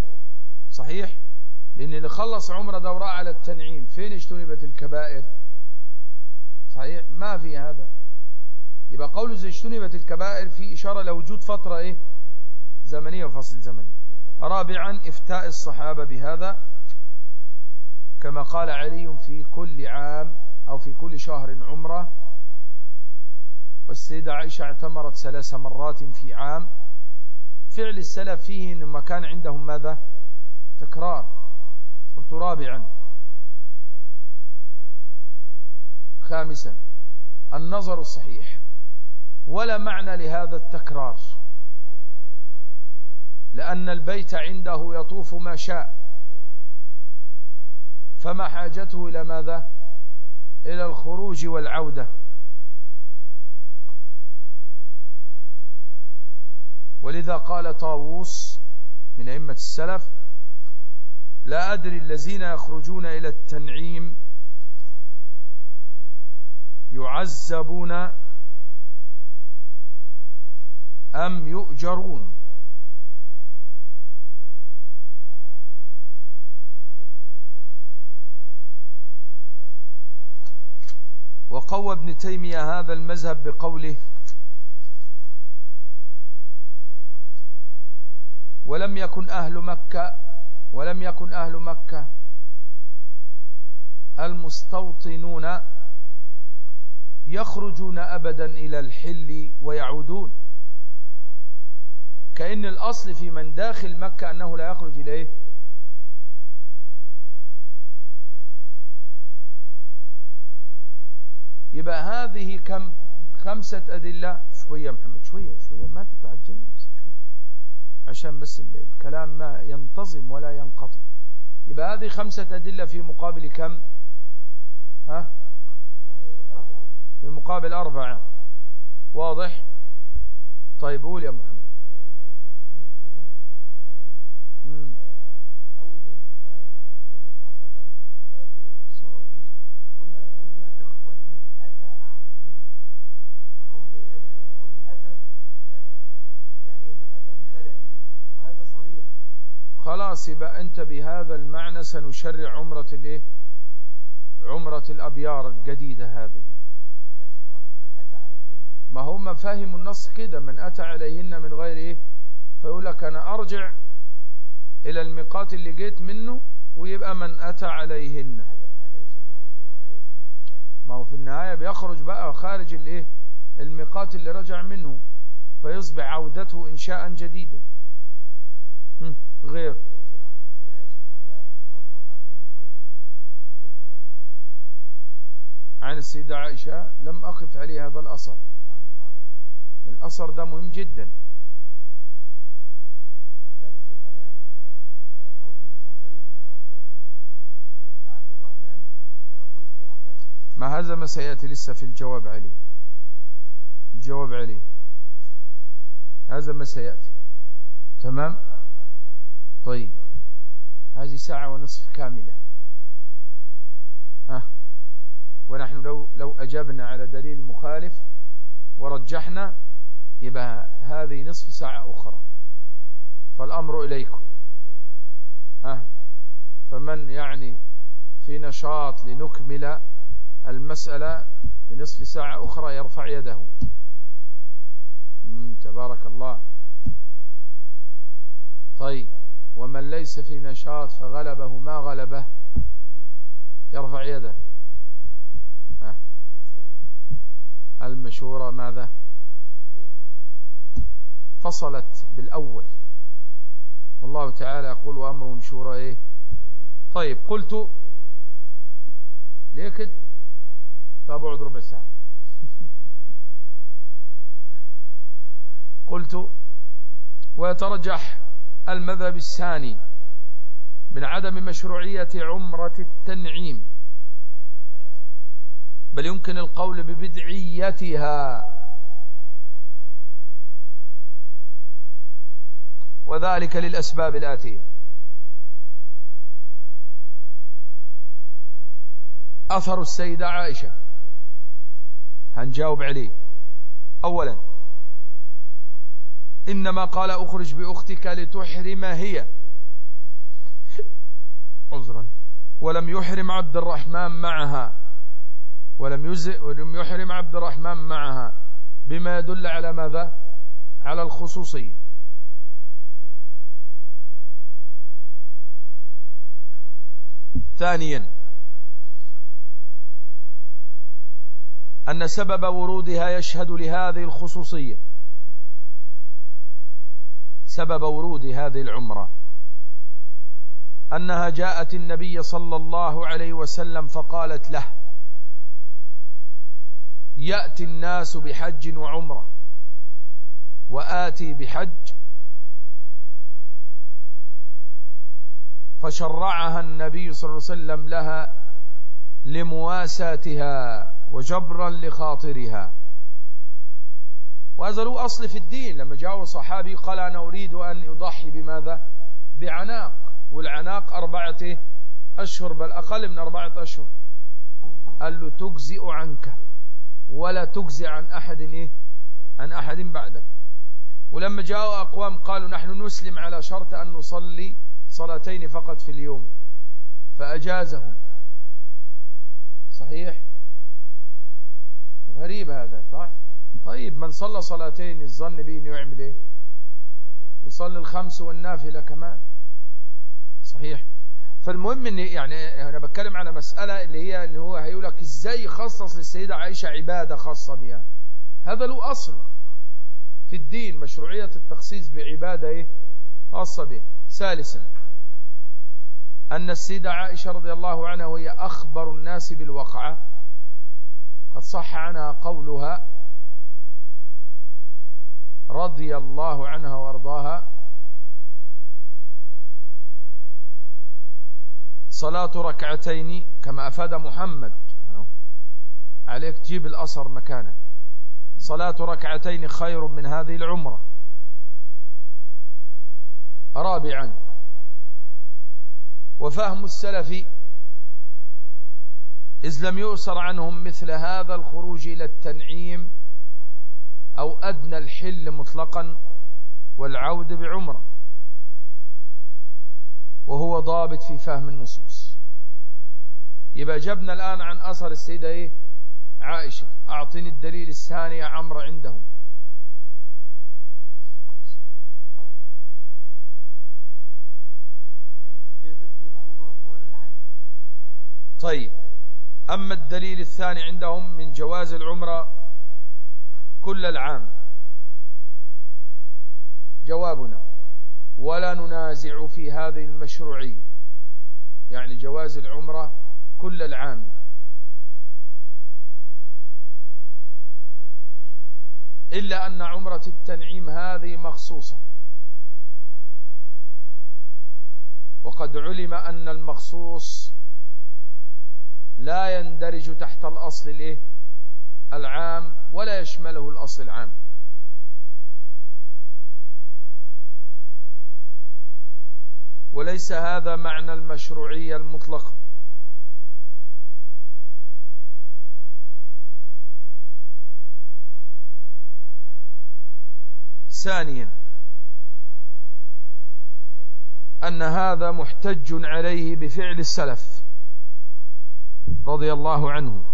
صحيح؟ لأن اللي خلص عمرة دوراء على التنعيم فين اجتنبت الكبائر؟ صحيح؟ ما في هذا. يبقى قوله اجتنبت الكبائر في إشارة لوجود فترة إيه؟ زمنية وفصل زمني. رابعا إفتاء الصحابة بهذا كما قال علي في كل عام أو في كل شهر عمرة والسيدة عائشة اعتمرت ثلاث مرات في عام. فعل السلف فيه إنما كان عندهم ماذا؟ تكرار. قلت رابعا. خامسا. النظر الصحيح. ولا معنى لهذا التكرار. لأن البيت عنده يطوف ما شاء. فما حاجته إلى ماذا؟ إلى الخروج والعودة. ولذا قال طاووس من أئمة السلف لا أدري الذين يخرجون إلى التنعيم يعذبون أم يؤجرون. وقوى ابن تيمية هذا المذهب بقوله ولم يكن أهل مكة ولم يكن أهل مكة المستوطنون يخرجون أبدا إلى الحل ويعودون. كأن الأصل في من داخل مكة أنه لا يخرج إليه. يبقى هذه كم خمسة أدلة. شوية محمد شوية شوية ما تتعجل عشان بس الكلام ما ينتظم ولا ينقطع. يبقى هذه خمسة أدلة في مقابل كم؟ ها؟ في مقابل أربعة. واضح؟ طيب قول يا محمد. يبقى أنت بهذا المعنى سنشرع عمرة الإيه؟ عمرة الأبيار الجديدة هذه. ما هم فاهموا النص كده من أتى عليهن من غير إيه؟ فيقول لك أنا أرجع إلى الميقات اللي جيت منه ويبقى من أتى عليهن. ما هو في النهاية بيخرج بقى خارج الإيه؟ الميقات اللي رجع منه فيصبح عودته إنشاء جديدا. غير. عن السيدة عائشة لم أقف عليه هذا الأثر. الأثر ده مهم جدا. ما هذا ما سيأتي لسه في الجواب عليه؟ الجواب عليه. هذا ما سيأتي. تمام؟ طيب. هذه ساعة ونصف كاملة. ها؟ ونحن لو, لو أجبنا على دليل مخالف ورجحنا يبقى هذه نصف ساعة أخرى. فالأمر إليكم. ها؟ فمن يعني في نشاط لنكمل المسألة بنصف ساعة أخرى يرفع يده. تبارك الله. طيب ومن ليس في نشاط فغلبه ما غلبه يرفع يده. المشورة ماذا؟ فصلت بالأول. والله تعالى يقول وأمرهم شورى إيه؟ طيب قلت ليه كده؟ ربع ساعة. قلت ويترجح المذهب الثاني من عدم مشروعية عمرة التنعيم. بل يمكن القول ببدعيتها. وذلك للأسباب الآتية. أثر السيدة عائشة. هنجاوب عليه. أولا إنما قال أخرج بأختك لتحرم هي. عذرا. ولم يحرم عبد الرحمن معها. ولم, ولم يحرم عبد الرحمن معها بما يدل على ماذا؟ على الخصوصية. ثانيا أن سبب ورودها يشهد لهذه الخصوصية. سبب ورود هذه العمرة. أنها جاءت النبي صلى الله عليه وسلم فقالت له يأتي الناس بحج وعمرة وآتي بحج فشرعها النبي صلى الله عليه وسلم لها لمواساتها وجبرا لخاطرها. وهذا له أصل في الدين. لما جاء صحابي قال أنا أريد أن أضحي بماذا؟ بعناق. والعناق أربعة أشهر بل أقل من أربعة أشهر. قال له تجزئ عنك. ولا تجزي عن أحد إيه؟ عن أحد بعدك. ولما جاءوا أقوام قالوا نحن نسلم على شرط أن نصلي صلاتين فقط في اليوم. فأجازهم. صحيح؟ غريب هذا صح؟ طيب من صلى صلاتين الظن به إنه يعمل إيه؟ يصلي الخمس والنافلة كمان. صحيح؟ فالمهم إن يعني أنا بتكلم على مسألة اللي هي ان هو هيقول لك إزاي يخصص للسيدة عائشة عبادة خاصة بها هذا له أصل في الدين مشروعية التخصيص بعبادة إيه؟ خاصة بها ثالثا أن السيدة عائشة رضي الله عنها وهي أخبر الناس بالوقعة. قد صح عنها قولها رضي الله عنها وأرضاها. صلاة ركعتين كما أفاد محمد. عليك تجيب الأثر مكانه. صلاة ركعتين خير من هذه العمرة. رابعا وفهم السلف إذ لم يؤسر عنهم مثل هذا الخروج إلى التنعيم أو أدنى الحل مطلقا والعود بعمرة. وهو ضابط في فهم النصوص. يبقى جبنا الآن عن أثر السيدة إيه؟ عائشة. أعطني الدليل الثاني يا عمرو عندهم. طيب. أما الدليل الثاني عندهم من جواز العمرة كل العام. جوابنا. ولا ننازع في هذه المشروعية يعني جواز العمرة كل العام. إلا أن عمرة التنعيم هذه مخصوصة. وقد علم أن المخصوص لا يندرج تحت الأصل العام ولا يشمله الأصل العام. وليس هذا معنى المشروعية المطلقة. ثانيا أن هذا محتج عليه بفعل السلف رضي الله عنه.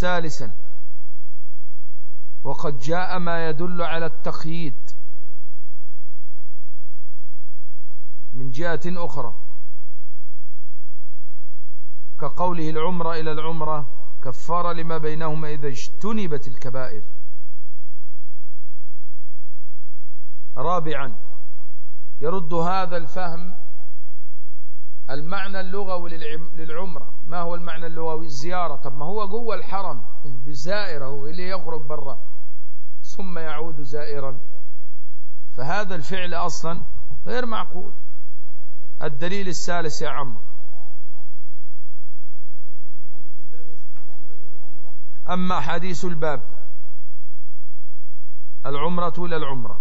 ثالثا وقد جاء ما يدل على التقييد. من جهة أخرى. كقوله العمرة إلى العمرة كفار لما بينهما إذا اجتنبت الكبائر. رابعا يرد هذا الفهم المعنى اللغوي للعمرة. ما هو المعنى اللغوي؟ الزيارة. طب ما هو جوه الحرم؟ بزائر هو اللي يخرج برا. ثم يعود زائرا. فهذا الفعل أصلا غير معقول. الدليل الثالث يا عم أما حديث الباب العمرة إلى العمرة؟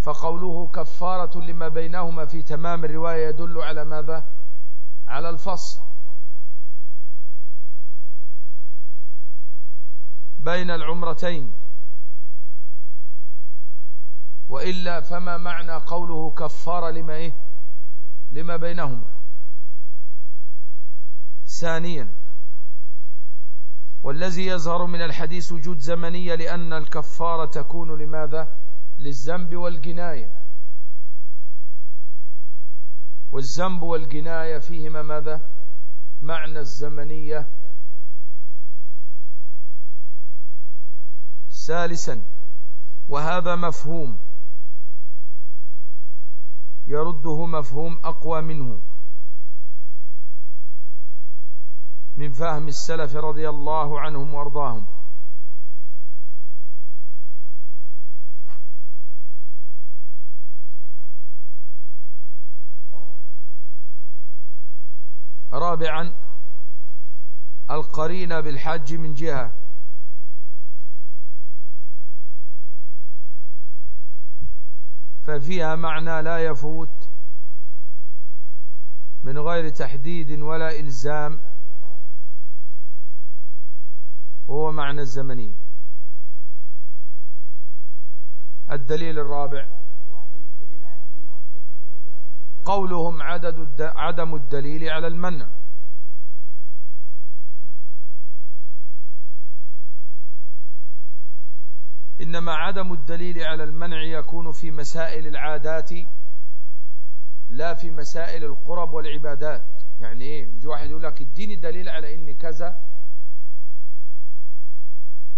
فقوله كفارة لما بينهما في تمام الرواية يدل على ماذا؟ على الفصل. بين العمرتين. وإلا فما معنى قوله كفار لما إيه؟ لما بينهما. ثانيا والذي يظهر من الحديث وجود زمنية لأن الكفارة تكون لماذا؟ للذنب والجناية. والذنب والجناية فيهما ماذا؟ معنى الزمنية. ثالثا وهذا مفهوم. يرده مفهوم أقوى منه. من فهم السلف رضي الله عنهم وأرضاهم. رابعا القرين بالحج من جهة. ففيها معنى لا يفوت من غير تحديد ولا إلزام وهو معنى الزمني. الدليل الرابع. قولهم عدد عدم الدليل على المنع. إنما عدم الدليل على المنع يكون في مسائل العادات لا في مسائل القرب والعبادات. يعني إيه؟ يجي واحد يقول لك اديني دليل على ان كذا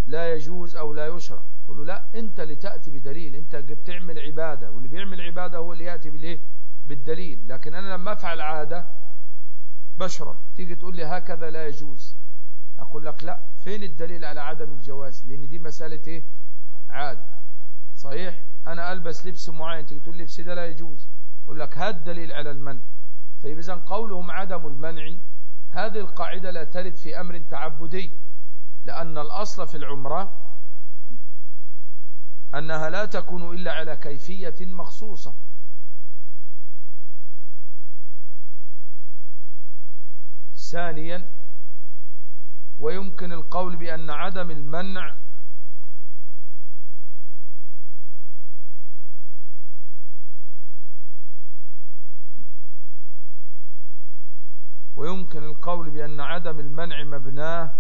لا يجوز أو لا يشرع. تقول له لا أنت اللي تأتي بدليل أنت بتعمل عبادة واللي بيعمل عبادة هو اللي يأتي بالإيه؟ بالدليل. لكن أنا لما أفعل عادة بشرب. تيجي تقول لي هكذا لا يجوز. أقول لك لا فين الدليل على عدم الجواز؟ لأن دي مسألة إيه؟ عادة صحيح؟ أنا ألبس لبس معين. تقول لبس ده لا يجوز. أقول لك هذا الدليل على المنع. فإذا قولهم عدم المنع. هذه القاعدة لا ترد في أمر تعبدي. لأن الأصل في العمرة أنها لا تكون إلا على كيفية مخصوصة. ثانيا ويمكن القول بأن عدم المنع ويمكن القول بأن عدم المنع مبناه.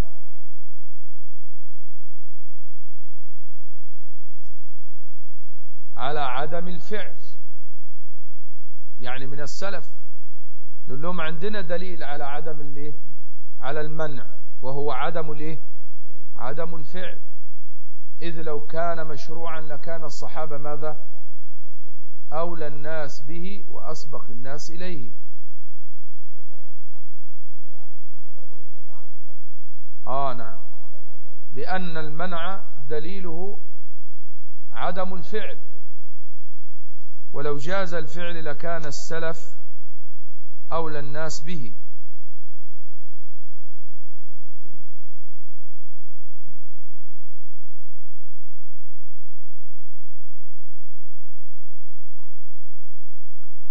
على عدم الفعل. يعني من السلف. نقول لهم عندنا دليل على عدم الايه؟ على المنع. وهو عدم الايه؟ عدم الفعل. إذ لو كان مشروعا لكان الصحابة ماذا؟ أولى الناس به وأسبق الناس إليه. آه نعم. بأن المنع دليله عدم الفعل. ولو جاز الفعل لكان السلف أولى الناس به.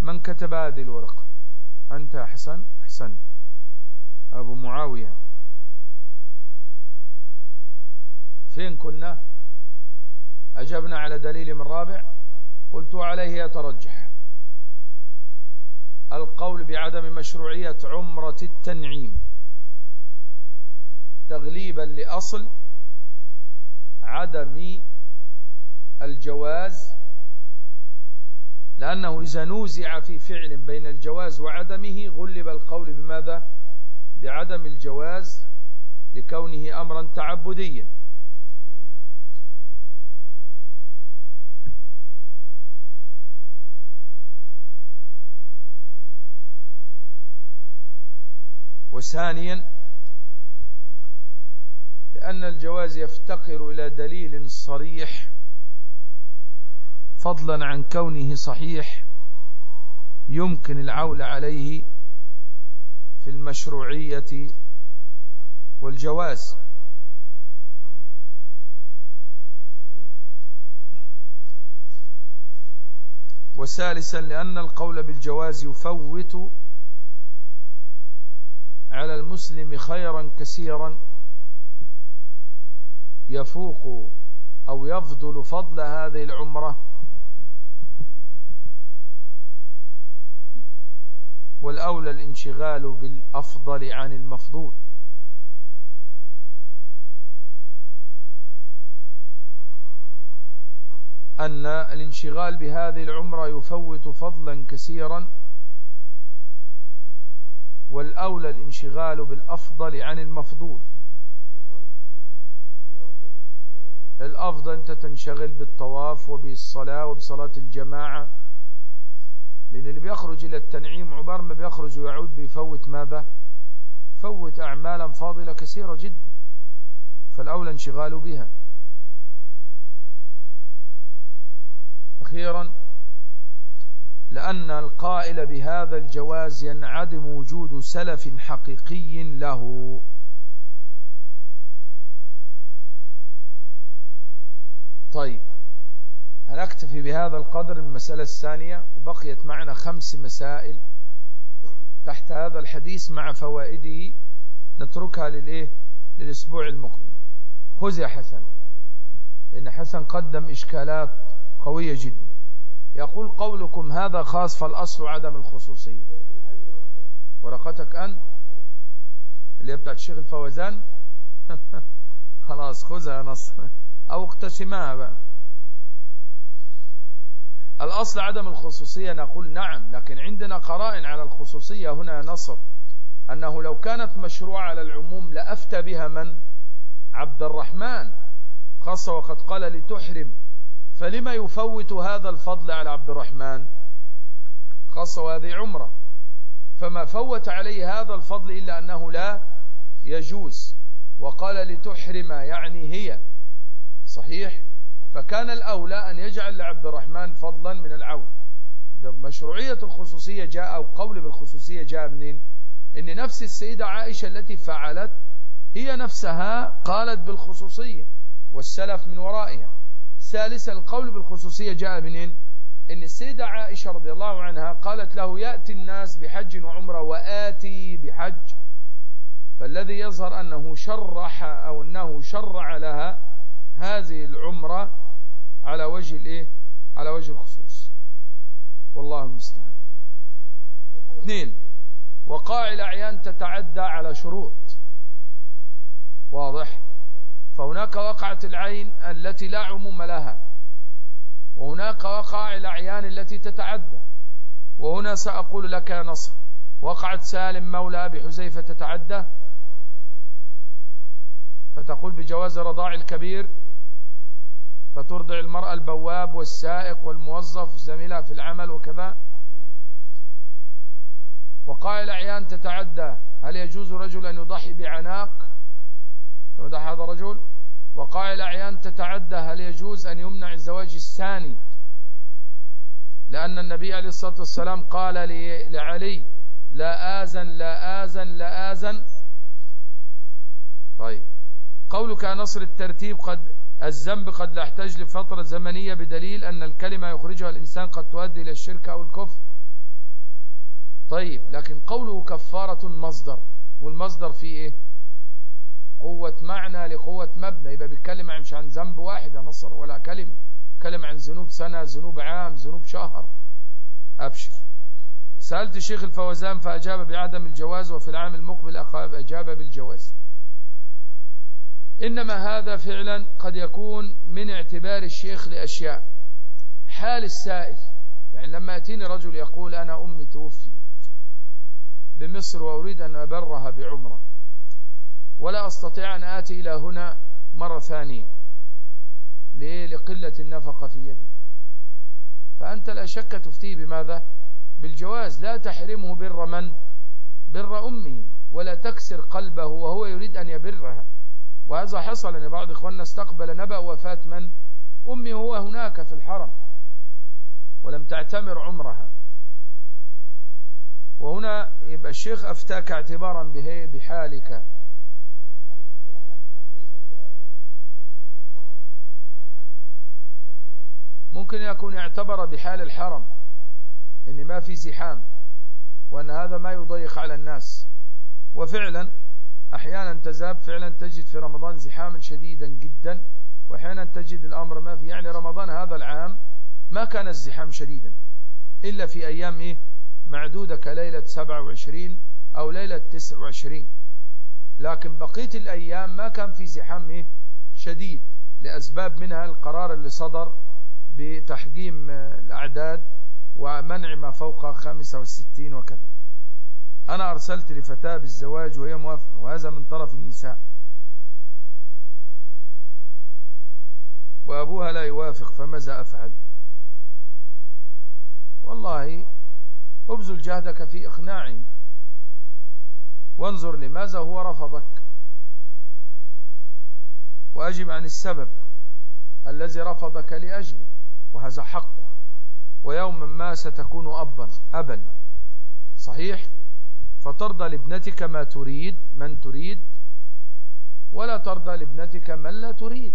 من كتب هذه الورقة؟ أنت أحسن؟ أحسن. أبو معاوية. فين كنا؟ أجبنا على دليل من رابع. قلت عليه يترجح. القول بعدم مشروعية عمرة التنعيم. تغليبا لأصل عدم الجواز لأنه إذا نوزع في فعل بين الجواز وعدمه غلب القول بماذا؟ بعدم الجواز لكونه أمرا تعبديا. وثانيا لأن الجواز يفتقر إلى دليل صريح فضلا عن كونه صحيح يمكن العول عليه في المشروعية والجواز. وثالثا لأن القول بالجواز يفوت على المسلم خيرا كثيرا يفوق أو يفضل فضل هذه العمرة. والأولى الانشغال بالأفضل عن المفضول. أن الانشغال بهذه العمرة يفوت فضلا كثيرا والأولى الانشغال بالأفضل عن المفضول. الأفضل أنت تنشغل بالطواف وبالصلاة وبصلاة الجماعة لأن اللي بيخرج إلى التنعيم عمر ما بيخرج ويعود بيفوت ماذا؟ فوت أعمالا فاضلة كثيرة جدا. فالأولى انشغال بها. أخيرا لأن القائل بهذا الجواز ينعدم وجود سلف حقيقي له. طيب هنكتفي بهذا القدر المسألة الثانية؟ وبقيت معنا خمس مسائل تحت هذا الحديث مع فوائده. نتركها للإيه؟ للأسبوع المقبل. خذ يا حسن. إن حسن قدم إشكالات قوية جدا. يقول قولكم هذا خاص فالأصل عدم الخصوصية. ورقتك أنت اللي بتاعت الشيخ الفوزان. خلاص خذها نص. أو اقتسمها بقى. الأصل عدم الخصوصية نقول نعم لكن عندنا قرائن على الخصوصية. هنا نصر أنه لو كانت مشروعة على العموم لأفتى بها من؟ عبد الرحمن. خاصة وقد قال لتحرم. فلما يفوت هذا الفضل على عبد الرحمن؟ خاصة وهذه عمرة. فما فوت عليه هذا الفضل إلا أنه لا يجوز. وقال لتحرم يعني هي. صحيح؟ فكان الأولى أن يجعل لعبد الرحمن فضلا من العون. مشروعية الخصوصية جاء أو قول بالخصوصية جاء منين؟ إن نفس السيدة عائشة التي فعلت هي نفسها قالت بالخصوصية والسلف من ورائها. ثالثا القول بالخصوصية جاء منين إن؟ السيدة عائشة رضي الله عنها قالت له يأتي الناس بحج وعمرة وآتي بحج فالذي يظهر أنه شرح أو أنه شرع لها هذه العمرة على وجه الإيه؟ على وجه الخصوص. والله المستعان. اثنين وقائع الأعيان تتعدى على شروط. واضح؟ فهناك وقعة العين التي لا عموم لها وهناك وقائع الأعيان التي تتعدى وهنا سأقول لك يا نصر وقعت سالم مولى أبي حزيفة تتعدى فتقول بجواز رضاع الكبير فترضع المرأة البواب والسائق والموظف زميلها في العمل وكذا. وقائل الأعيان تتعدى هل يجوز رجل أن يضحي بعناق؟ يضحي هذا الرجل وقائل الأعيان تتعدى هل يجوز أن يمنع الزواج الثاني؟ لأن النبي عليه الصلاة والسلام قال لعلي لا آذن لا آذن لا آذن. طيب. قولك نصر الترتيب قد الذنب قد لا يحتاج لفترة زمنية بدليل أن الكلمة يخرجها الإنسان قد تؤدي إلى الشرك أو الكفر. طيب. لكن قوله كفارة مصدر والمصدر فيه إيه؟ قوة معنى لقوة مبنى. يبقى بيتكلم مش عن ذنب واحد يا نصر ولا كلمة. كلم عن ذنوب سنة ذنوب عام ذنوب شهر. أبشر. سألت الشيخ الفوزان فأجاب بعدم الجواز وفي العام المقبل أجاب بالجواز. إنما هذا فعلا قد يكون من اعتبار الشيخ لأشياء. حال السائل. يعني لما يأتيني رجل يقول أنا أمي توفيت بمصر وأريد أن أبرها بعمرة. ولا أستطيع أن آتي إلى هنا مرة ثانية. ليه؟ لقلة النفقة في يدي. فأنت لا شك تفتيه بماذا؟ بالجواز. لا تحرمه بر من؟ بر أمه. ولا تكسر قلبه وهو يريد أن يبرها. وهذا حصل أن بعض إخواننا استقبل نبأ وفاة من؟ أمي هو هناك في الحرم. ولم تعتمر عمرها. وهنا يبقى الشيخ أفتاك اعتبارا بحالك. ممكن يكون اعتبر بحال الحرم إن ما في زحام وأن هذا ما يضيق على الناس. وفعلا أحيانا تذهب فعلا تجد في رمضان زحاما شديدا جدا واحيانا تجد الأمر ما في يعني رمضان هذا العام ما كان الزحام شديدا إلا في أيام إيه؟ معدودة كليلة 27 أو ليلة 29 لكن بقية الأيام ما كان في زحام إيه؟ شديد لأسباب منها القرار اللي صدر بتحجيم الأعداد ومنع ما فوق 65 وكذا. أنا أرسلت لفتاة بالزواج وهي موافقة وهذا من طرف النساء. وأبوها لا يوافق فماذا أفعل؟ والله أبذل جهدك في إقناعه وانظر لماذا هو رفضك. وأجب عن السبب الذي رفضك لأجله وهذا حق. ويوما ما ستكون أبا أبا. صحيح؟ فترضى لابنتك ما تريد من تريد. ولا ترضى لابنتك من لا تريد.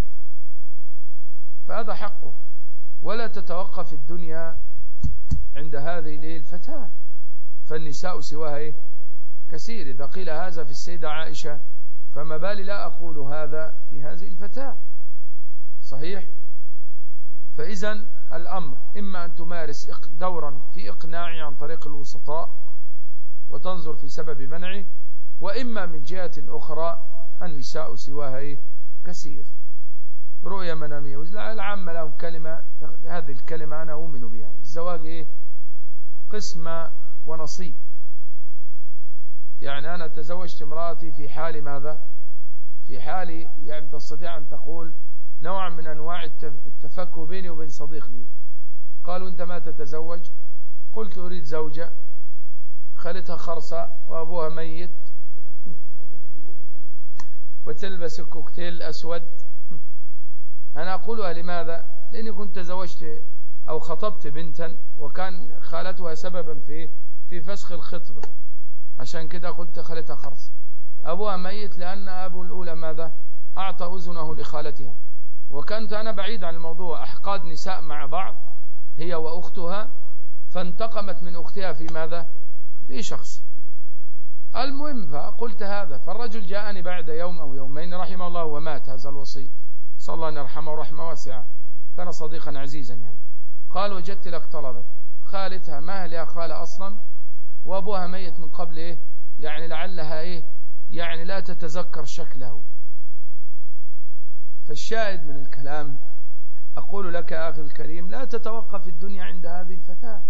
فهذا حقه ولا تتوقف الدنيا عند هذه الفتاة. فالنساء سواها إيه؟ كثير. إذا قيل هذا في السيدة عائشة فما بالي لا أقول هذا في هذه الفتاة. صحيح؟ فإذا الأمر إما أن تمارس دورا في إقناعه عن طريق الوسطاء وتنظر في سبب منعه وإما من جهة أخرى النساء سواها إيه؟ كثير رؤية منامية. العامة لهم كلمة هذه الكلمة أنا أؤمن بها. الزواج إيه؟ قسمة ونصيب. يعني أنا تزوجت امرأتي في حال ماذا؟ في حال يعني تستطيع أن تقول نوع من أنواع التفكه بيني وبين صديق لي. قالوا أنت ما تتزوج؟ قلت أريد زوجة. خالتها خرصة وأبوها ميت. وتلبس كوكتيل أسود أنا أقولها لماذا؟ لأني كنت تزوجت أو خطبت بنتا وكان خالتها سببا في في فسخ الخطبة. عشان كده قلت خالتها خرصة. أبوها ميت لأن أبو الأولى ماذا؟ أعطى أذنه لخالتها. وكنت أنا بعيد عن الموضوع. أحقاد نساء مع بعض هي وأختها فانتقمت من أختها في ماذا؟ في شخص. المهم فقلت هذا. فالرجل جاءني بعد يوم أو يومين رحمه الله ومات هذا الوصي صلى الله أن يرحمه رحمة واسعة. كان صديقا عزيزا يعني. قال وجدت لك طلبت خالتها ما لها خالة أصلا؟ وأبوها ميت من قبل إيه؟ يعني لعلها إيه؟ يعني لا تتذكر شكله. فالشاهد من الكلام أقول لك يا أخي الكريم لا تتوقف الدنيا عند هذه الفتاة.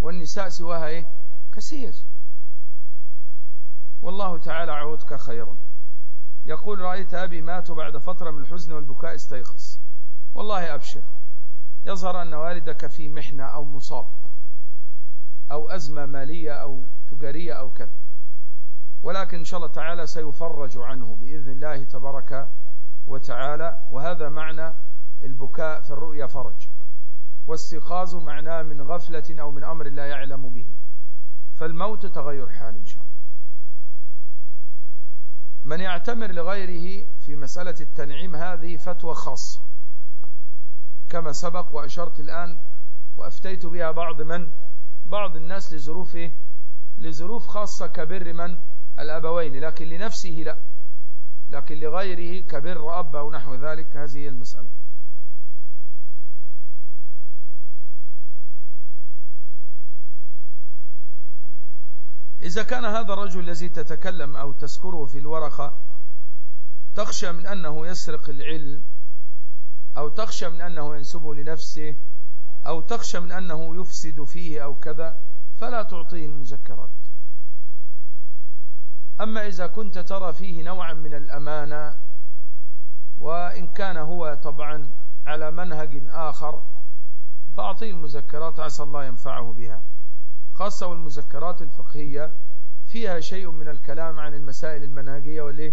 والنساء سواها إيه؟ كثير. والله تعالى عودك خيرا. يقول رأيت أبي مات بعد فترة من الحزن والبكاء استيقظ. والله أبشر. يظهر أن والدك في محنة أو مصاب أو أزمة مالية أو تجارية أو كذا. ولكن إن شاء الله تعالى سيفرج عنه بإذن الله تبارك وتعالى وهذا معنى البكاء في الرؤيا فرج. واستيقاظ معناه من غفلة أو من أمر لا يعلم به. فالموت تغير حال إن شاء الله. من يعتمر لغيره في مسألة التنعيم هذه فتوى خاصة. كما سبق وأشرت الآن وأفتيت بها بعض من بعض الناس لظروف لظروف خاصة كبر من الأبوين لكن لنفسه لا. لكن لغيره كبر أب أو نحو ذلك. هذه هي المسألة. إذا كان هذا الرجل الذي تتكلم أو تذكره في الورقة تخشى من أنه يسرق العلم أو تخشى من أنه ينسبه لنفسه أو تخشى من أنه يفسد فيه أو كذا فلا تعطيه المذكرات. أما إذا كنت ترى فيه نوعا من الأمانة وإن كان هو طبعا على منهج آخر فأعطيه المذكرات عسى الله ينفعه بها. خاصة والمذكرات الفقهية فيها شيء من الكلام عن المسائل المنهجية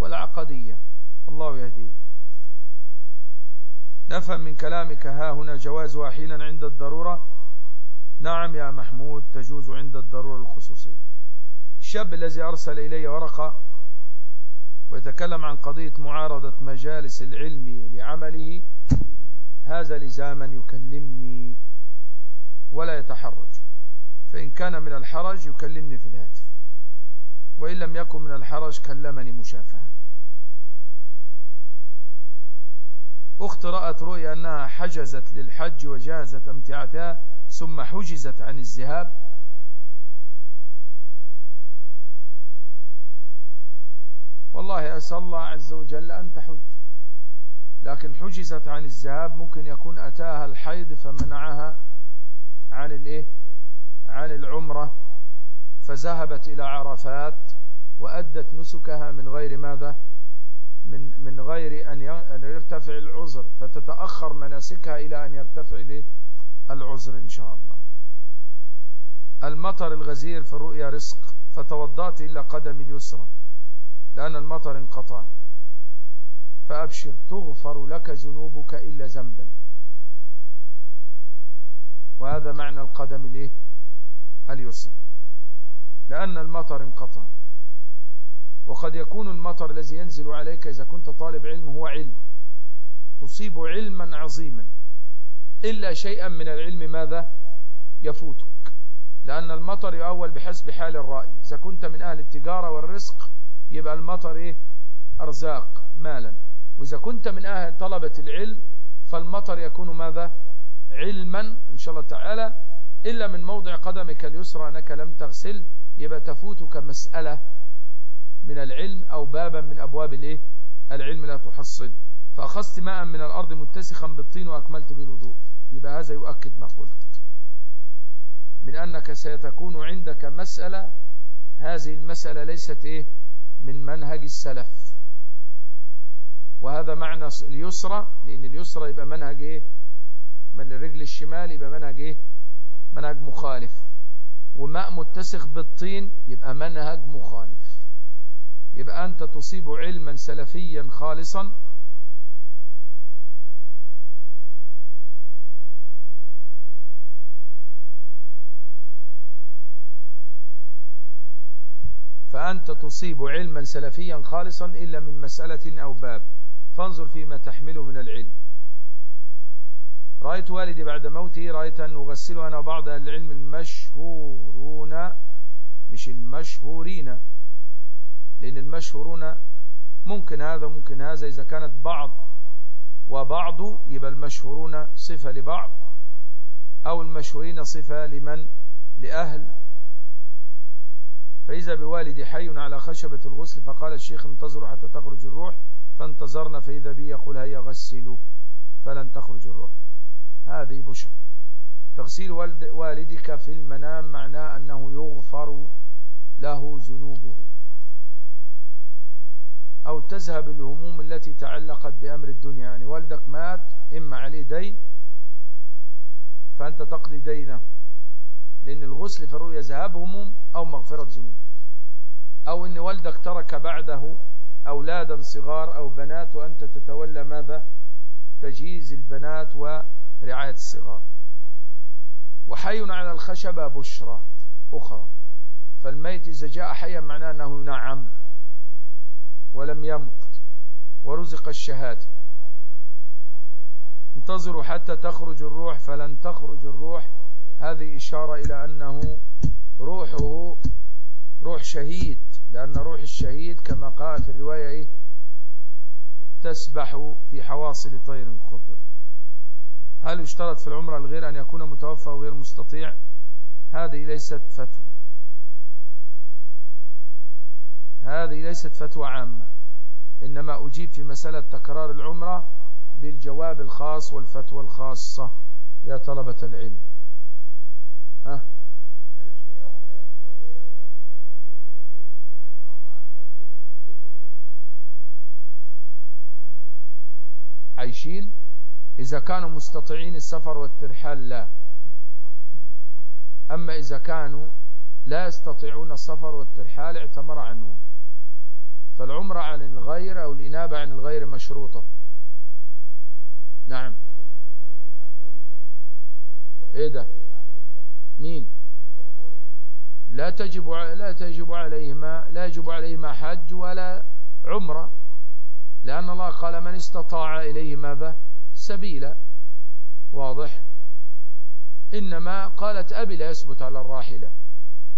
والعقدية. الله يهديه. نفهم من كلامك ها هنا جواز حينا عند الضرورة؟ نعم يا محمود تجوز عند الضرورة الخصوصية. الشاب الذي أرسل إلي ورقة ويتكلم عن قضية معارضة مجالس العلم لعمله هذا لزاما يكلمني ولا يتحرج. فإن كان من الحرج يكلمني في الهاتف وإن لم يكن من الحرج كلمني مشافهة. أخت رأت رؤيا أنها حجزت للحج وجازت أمتعتها ثم حجزت عن الذهاب والله أسأل الله عز وجل أن تحج. لكن حجزت عن الذهاب ممكن يكون أتاها الحيض فمنعها عن الإيه؟ عن العمرة. فذهبت إلى عرفات وأدت نسكها من غير ماذا؟ من من غير أن يرتفع العذر. فتتأخر مناسكها إلى أن يرتفع العذر إن شاء الله. المطر الغزير في الرؤيا رزق. فتوضأت إلا قدم اليسرى. لأن المطر انقطع. فأبشر تغفر لك ذنوبك إلا ذنبا. وهذا معنى القدم الإيه؟ اليسرى لأن المطر انقطع. وقد يكون المطر الذي ينزل عليك إذا كنت طالب علم هو علم. تصيب علما عظيما. إلا شيئا من العلم ماذا؟ يفوتك. لأن المطر يؤول بحسب حال الرأي. إذا كنت من أهل التجارة والرزق يبقى المطر إيه؟ أرزاق مالا. وإذا كنت من أهل طلبة العلم فالمطر يكون ماذا؟ علما إن شاء الله تعالى. إلا من موضع قدمك اليسرى أنك لم تغسل يبقى تفوتك مسألة من العلم أو بابا من أبواب الإيه؟ العلم لا تحصل. فأخذت ماء من الأرض متسخا بالطين وأكملت بالوضوء. يبقى هذا يؤكد ما قلت. من أنك سيتكون عندك مسألة. هذه المسألة ليست إيه؟ من منهج السلف. وهذا معنى اليسرى لأن اليسرى يبقى منهج إيه؟ من الرجل الشمال يبقى منهج إيه؟ منهج مخالف. وماء متسخ بالطين يبقى منهج مخالف. يبقى أنت تصيب علما سلفيا خالصا فأنت تصيب علما سلفيا خالصا إلا من مسألة أو باب. فانظر فيما تحمله من العلم. رأيت والدي بعد موته رأيت أن أغسله أنا وبعض أهل العلم المشهورون مش المشهورين لأن المشهورون ممكن هذا ممكن هذا إذا كانت بعض وبعض يبقى المشهورون صفة لبعض أو المشهورين صفة لمن؟ لأهل فإذا بوالدي حي على خشبة الغسل فقال الشيخ انتظروا حتى تخرج الروح فانتظرنا فإذا بي يقول هيا غسلوا فلن تخرج الروح. هذه بشر تغسيل والدك في المنام معناه أنه يغفر له ذنوبه. أو تذهب الهموم التي تعلقت بأمر الدنيا. يعني والدك مات إما عليه دين فأنت تقضي دينه. لأن الغسل في الرؤيا ذهاب هموم أو مغفرة ذنوب. أو أن والدك ترك بعده أولادا صغار أو بنات وأنت تتولى ماذا؟ تجهيز البنات ورعاية الصغار. وحي على الخشبة بشرى أخرى. فالميت إذا جاء حيا معناه أنه ينعم ولم يمت ورزق الشهادة. انتظروا حتى تخرج الروح فلن تخرج الروح هذه إشارة إلى أنه روحه روح شهيد لأن روح الشهيد كما قال في الرواية إيه؟ تسبح في حواصل طير خضر. هل يشترط في العمرة الغير أن يكون متوفى وغير مستطيع؟ هذه ليست فتوى. هذه ليست فتوى عامة. إنما أجيب في مسألة تكرار العمرة بالجواب الخاص والفتوى الخاصة يا طلبة العلم. ها؟ عايشين؟ إذا كانوا مستطيعين السفر والترحال لا. أما إذا كانوا لا يستطيعون السفر والترحال اعتمر عنهم. فالعمرة عن الغير أو الإنابة عن الغير مشروطة. نعم. إيه ده؟ مين؟ لا تجب لا تجب عليهما لا يجب عليهما حج ولا عمرة لأن الله قال من استطاع إليه ماذا سبيلا واضح؟ إنما قالت أبي لا يثبت على الراحلة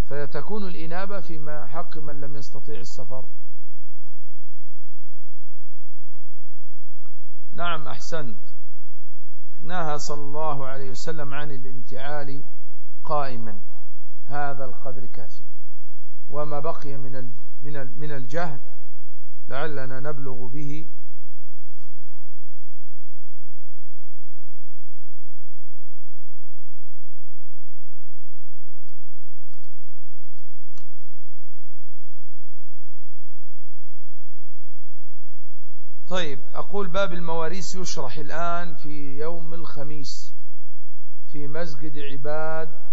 فتكون الإنابة فيما حق من لم يستطيع السفر. نعم أحسنت. نهى صلى الله عليه وسلم عن الانتعال قائما. هذا القدر كافي. وما بقي من من من الجهل لعلنا نبلغ به طيب أقول باب المواريث يشرح الآن في يوم الخميس في مسجد عباد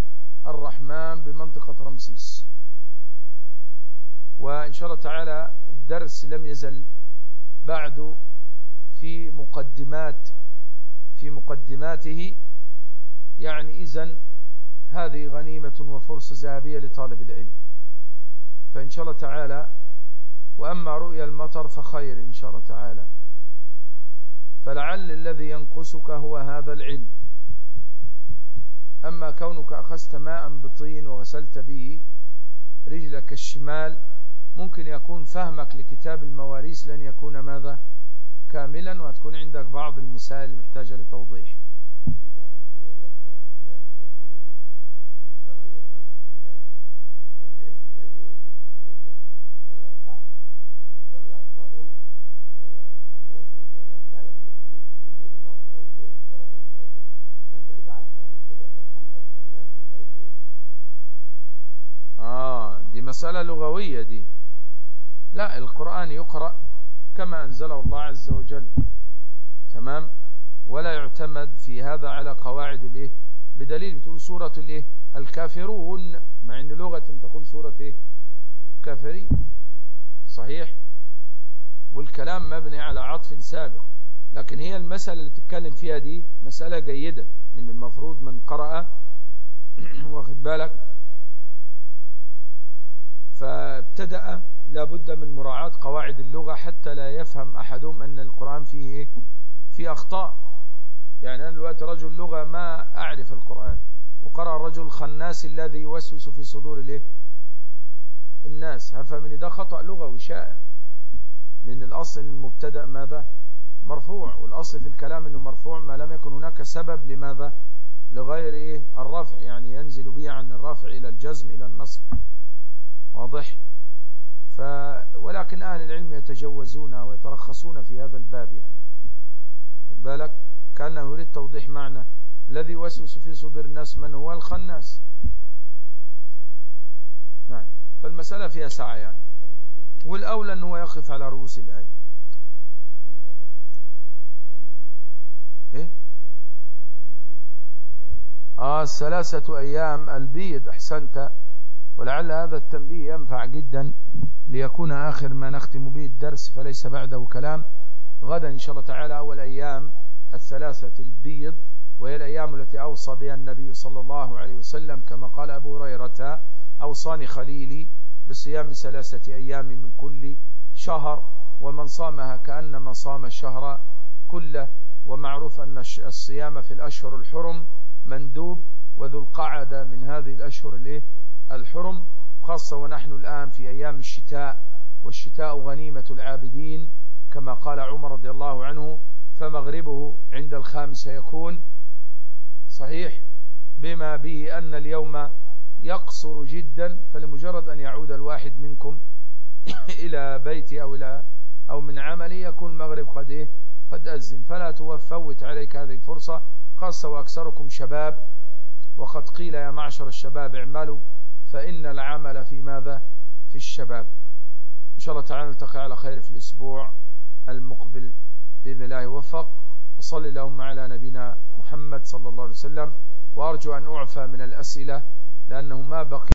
الرحمن بمنطقة رمسيس. وإن شاء الله تعالى الدرس لم يزل بعد في مقدمات في مقدماته. يعني إذن هذه غنيمة وفرصة ذهبية لطالب العلم. فإن شاء الله تعالى وأما رؤيا المطر فخير إن شاء الله تعالى. فلعل الذي ينقصك هو هذا العلم. أما كونك أخذت ماء بطين وغسلت به رجلك الشمال ممكن يكون فهمك لكتاب المواريث لن يكون ماذا؟ كاملا وهتكون عندك بعض المسائل المحتاجة لتوضيح آه دي مسألة لغوية دي. لا القرآن يقرأ كما أنزله الله عز وجل. تمام؟ ولا يعتمد في هذا على قواعد الإيه؟ بدليل. بتقول سورة الإيه؟ الكافرون مع إن لغة تقول سورة إيه؟ كافرين صحيح؟ والكلام مبني على عطف سابق. لكن هي المسألة اللي بتتكلم فيها دي مسألة جيدة. إن المفروض من قرأ واخد بالك؟ فابتدأ لابد من مراعاة قواعد اللغة حتى لا يفهم أحدهم أن القرآن فيه؟ فيه أخطاء. يعني أنا دلوقتي رجل لغة ما أعرف القرآن وقرأ الرجل خناس الذي يوسوس في صدور الإيه؟ الناس. هفهم ان ده خطأ لغوي شائع لأن الأصل المبتدأ ماذا؟ مرفوع والأصل في الكلام أنه مرفوع ما لم يكن هناك سبب لماذا؟ لغير إيه؟ الرفع يعني ينزل به عن الرفع إلى الجزم إلى النصب. واضح؟ ف ولكن أهل العلم يتجوزون ويترخصون في هذا الباب يعني. خد بالك؟ كأنه يريد توضيح معنى. الذي يوسوس في صدور الناس من هو؟ الخناس. نعم. فالمسألة فيها سعة يعني. والأولى أنه يقف على رؤوس الآية إيه؟ آه الثلاثة أيام البيض أحسنت. ولعل هذا التنبيه ينفع جدا ليكون آخر ما نختم به الدرس فليس بعده كلام. غدا إن شاء الله تعالى أول أيام الثلاثة البيض وهي الأيام التي أوصى بها النبي صلى الله عليه وسلم كما قال أبو هريرة أوصاني خليلي بصيام ثلاثة أيام من كل شهر ومن صامها كأنما صام الشهر كله ومعروف أن الصيام في الأشهر الحرم مندوب وذو القعدة من هذه الأشهر الحرم خاصة ونحن الآن في أيام الشتاء والشتاء غنيمة العابدين كما قال عمر رضي الله عنه فمغربه عند الخامسة يكون صحيح بما به أن اليوم يقصر جدا فلمجرد أن يعود الواحد منكم إلى بيته أو, إلى أو من عمله يكون المغرب قد, إيه؟ قد أزن فلا توفوت عليك هذه الفرصة خاصة وأكثركم شباب وقد قيل يا معشر الشباب اعملوا فإن العمل في ماذا؟ في الشباب. إن شاء الله تعالى نلتقي على خير في الأسبوع المقبل بإذن الله. وفق وصلي اللهم على نبينا محمد صلى الله عليه وسلم. وأرجو أن أعفى من الأسئلة لأنه ما بقي